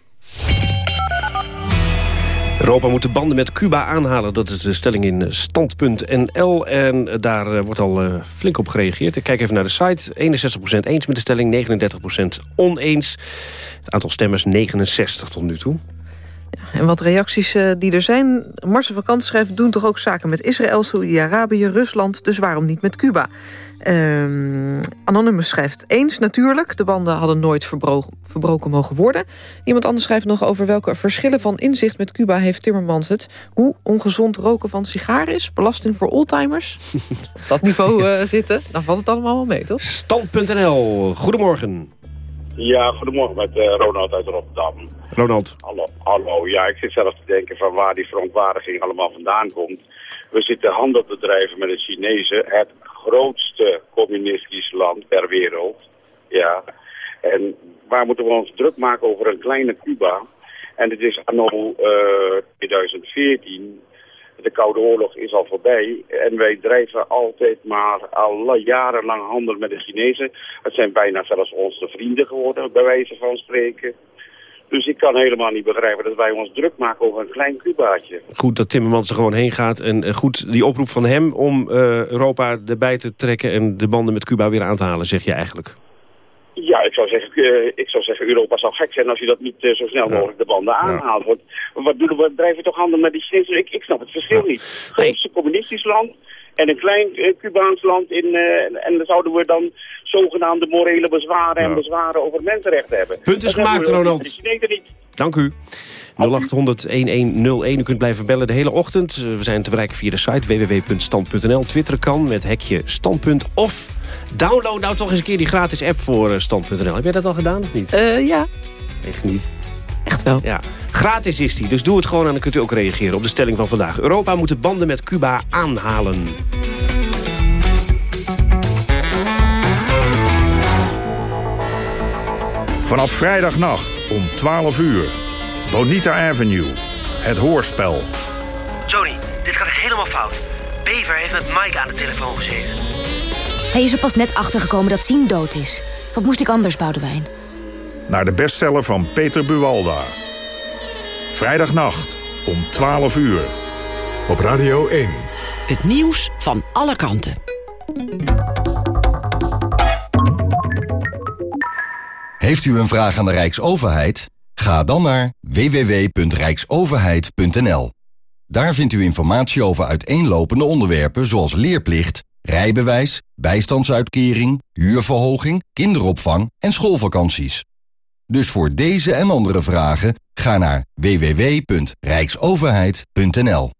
Europa moet de banden met Cuba aanhalen. Dat is de stelling in stand.nl. En daar eh, wordt al eh, flink op gereageerd. Ik kijk even naar de site. 61% eens met de stelling, 39% oneens. Het aantal stemmers 69 tot nu toe. En wat reacties eh, die er zijn. Marcel van Kant schrijft... doen toch ook zaken met Israël, Saoedi-Arabië, Rusland... dus waarom niet met Cuba? Ehm, Anonymous schrijft eens natuurlijk. De banden hadden nooit verbro verbroken mogen worden. Iemand anders schrijft nog over welke verschillen van inzicht met Cuba heeft Timmermans het. Hoe ongezond roken van sigaren is. Belasting voor oldtimers. Op dat niveau eh, zitten. Dan valt het allemaal wel mee, toch? Stand.nl, goedemorgen. Ja, goedemorgen met eh, Ronald uit Rotterdam. Ronald. Hallo, hallo. Ja, ik zit zelf te denken van waar die verontwaardiging allemaal vandaan komt. We zitten handel te drijven met de Chinezen, het grootste communistisch land ter wereld. Ja. En waar moeten we ons druk maken over een kleine Cuba? En het is anno eh 2014, de Koude Oorlog is al voorbij. En wij drijven altijd maar al jarenlang handel met de Chinezen. Het zijn bijna zelfs onze vrienden geworden, bij wijze van spreken. Dus ik kan helemaal niet begrijpen dat wij ons druk maken over een klein Cubaatje. Goed dat Timmermans er gewoon heen gaat. En eh, goed die oproep van hem om eh, Europa erbij te trekken... en de banden met Cuba weer aan te halen, zeg je eigenlijk. Ja, ik zou zeggen, eh, ik zou zeggen Europa zou gek zijn als je dat niet eh, zo snel mogelijk de banden aanhaalt. Want wat doen we, drijven toch handen met die Chinezen? Ik, ik snap het verschil niet. Grootste communistisch land en een klein eh, Cubaans land. In, eh, en dan zouden we dan zogenaamde morele bezwaren en bezwaren over mensenrechten hebben. Punt is gemaakt, Ronald. Dank u. 0800-1101. U kunt blijven bellen de hele ochtend. Eh, We zijn te bereiken via de site www.stand.nl. Twitter kan met hekje standpunt. Of download nou toch eens een keer die gratis app voor stand.nl. Heb jij dat al gedaan of niet? Eh, ja. Echt niet. Echt wel. Ja. Gratis is die, dus doe het gewoon en dan kunt u ook reageren op de stelling van vandaag. Europa moet de banden met Cuba aanhalen. Vanaf vrijdagnacht om 12 uur. Bonita Avenue. Het hoorspel. Johnny, dit gaat helemaal fout. Bever heeft met Mike aan de telefoon gezeten. Hij is er pas net achtergekomen dat Sien dood is. Wat moest ik anders, Boudewijn? Naar de bestseller van Peter Buwalda. Vrijdagnacht om 12 uur. Op Radio 1. Het nieuws van alle kanten. Heeft u een vraag aan de Rijksoverheid? Ga Ga dan naar www.rijksoverheid.nl. Daar vindt u informatie over uiteenlopende onderwerpen zoals leerplicht, rijbewijs, bijstandsuitkering, huurverhoging, kinderopvang en schoolvakanties. Dus voor deze en andere vragen ga naar www.rijksoverheid.nl.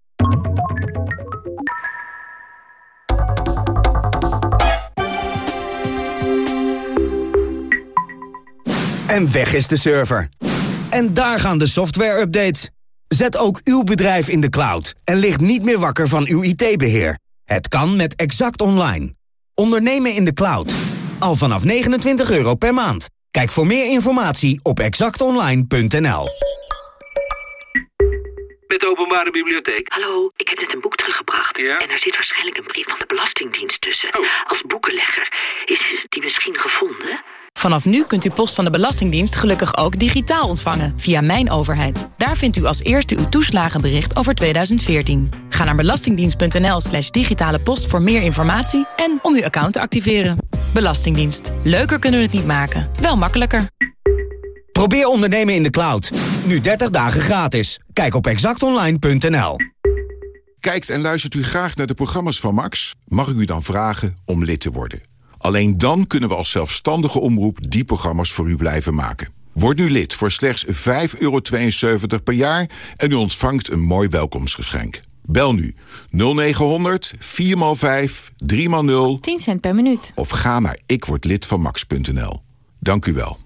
En weg is de server. En daar gaan de software-updates. Zet ook uw bedrijf in de cloud en ligt niet meer wakker van uw IT-beheer. Het kan met Exact Online. Ondernemen in de cloud. Al vanaf 29 euro per maand. Kijk voor meer informatie op exactonline.nl. Met de openbare bibliotheek. Hallo, ik heb net een boek teruggebracht. Ja? En daar zit waarschijnlijk een brief van de Belastingdienst tussen. Als boekenlegger. Is die misschien gevonden? Vanaf nu kunt u post van de Belastingdienst gelukkig ook digitaal ontvangen via Mijn Overheid. Daar vindt u als eerste uw toeslagenbericht over 2014. Ga naar belastingdienst.nl slash digitale post voor meer informatie en om uw account te activeren. Belastingdienst. Leuker kunnen we het niet maken, wel makkelijker. Probeer ondernemen in de cloud. Nu 30 dagen gratis. Kijk op exactonline.nl. Kijkt en luistert u graag naar de programma's van Max? Mag ik u dan vragen om lid te worden? Alleen dan kunnen we als zelfstandige omroep die programma's voor u blijven maken. Word nu lid voor slechts 5,72 per jaar en u ontvangt een mooi welkomstgeschenk. Bel nu 0900 4x5 3x0 10 cent per minuut. of ga naar ikwordlidvanmax.nl. Dank u wel.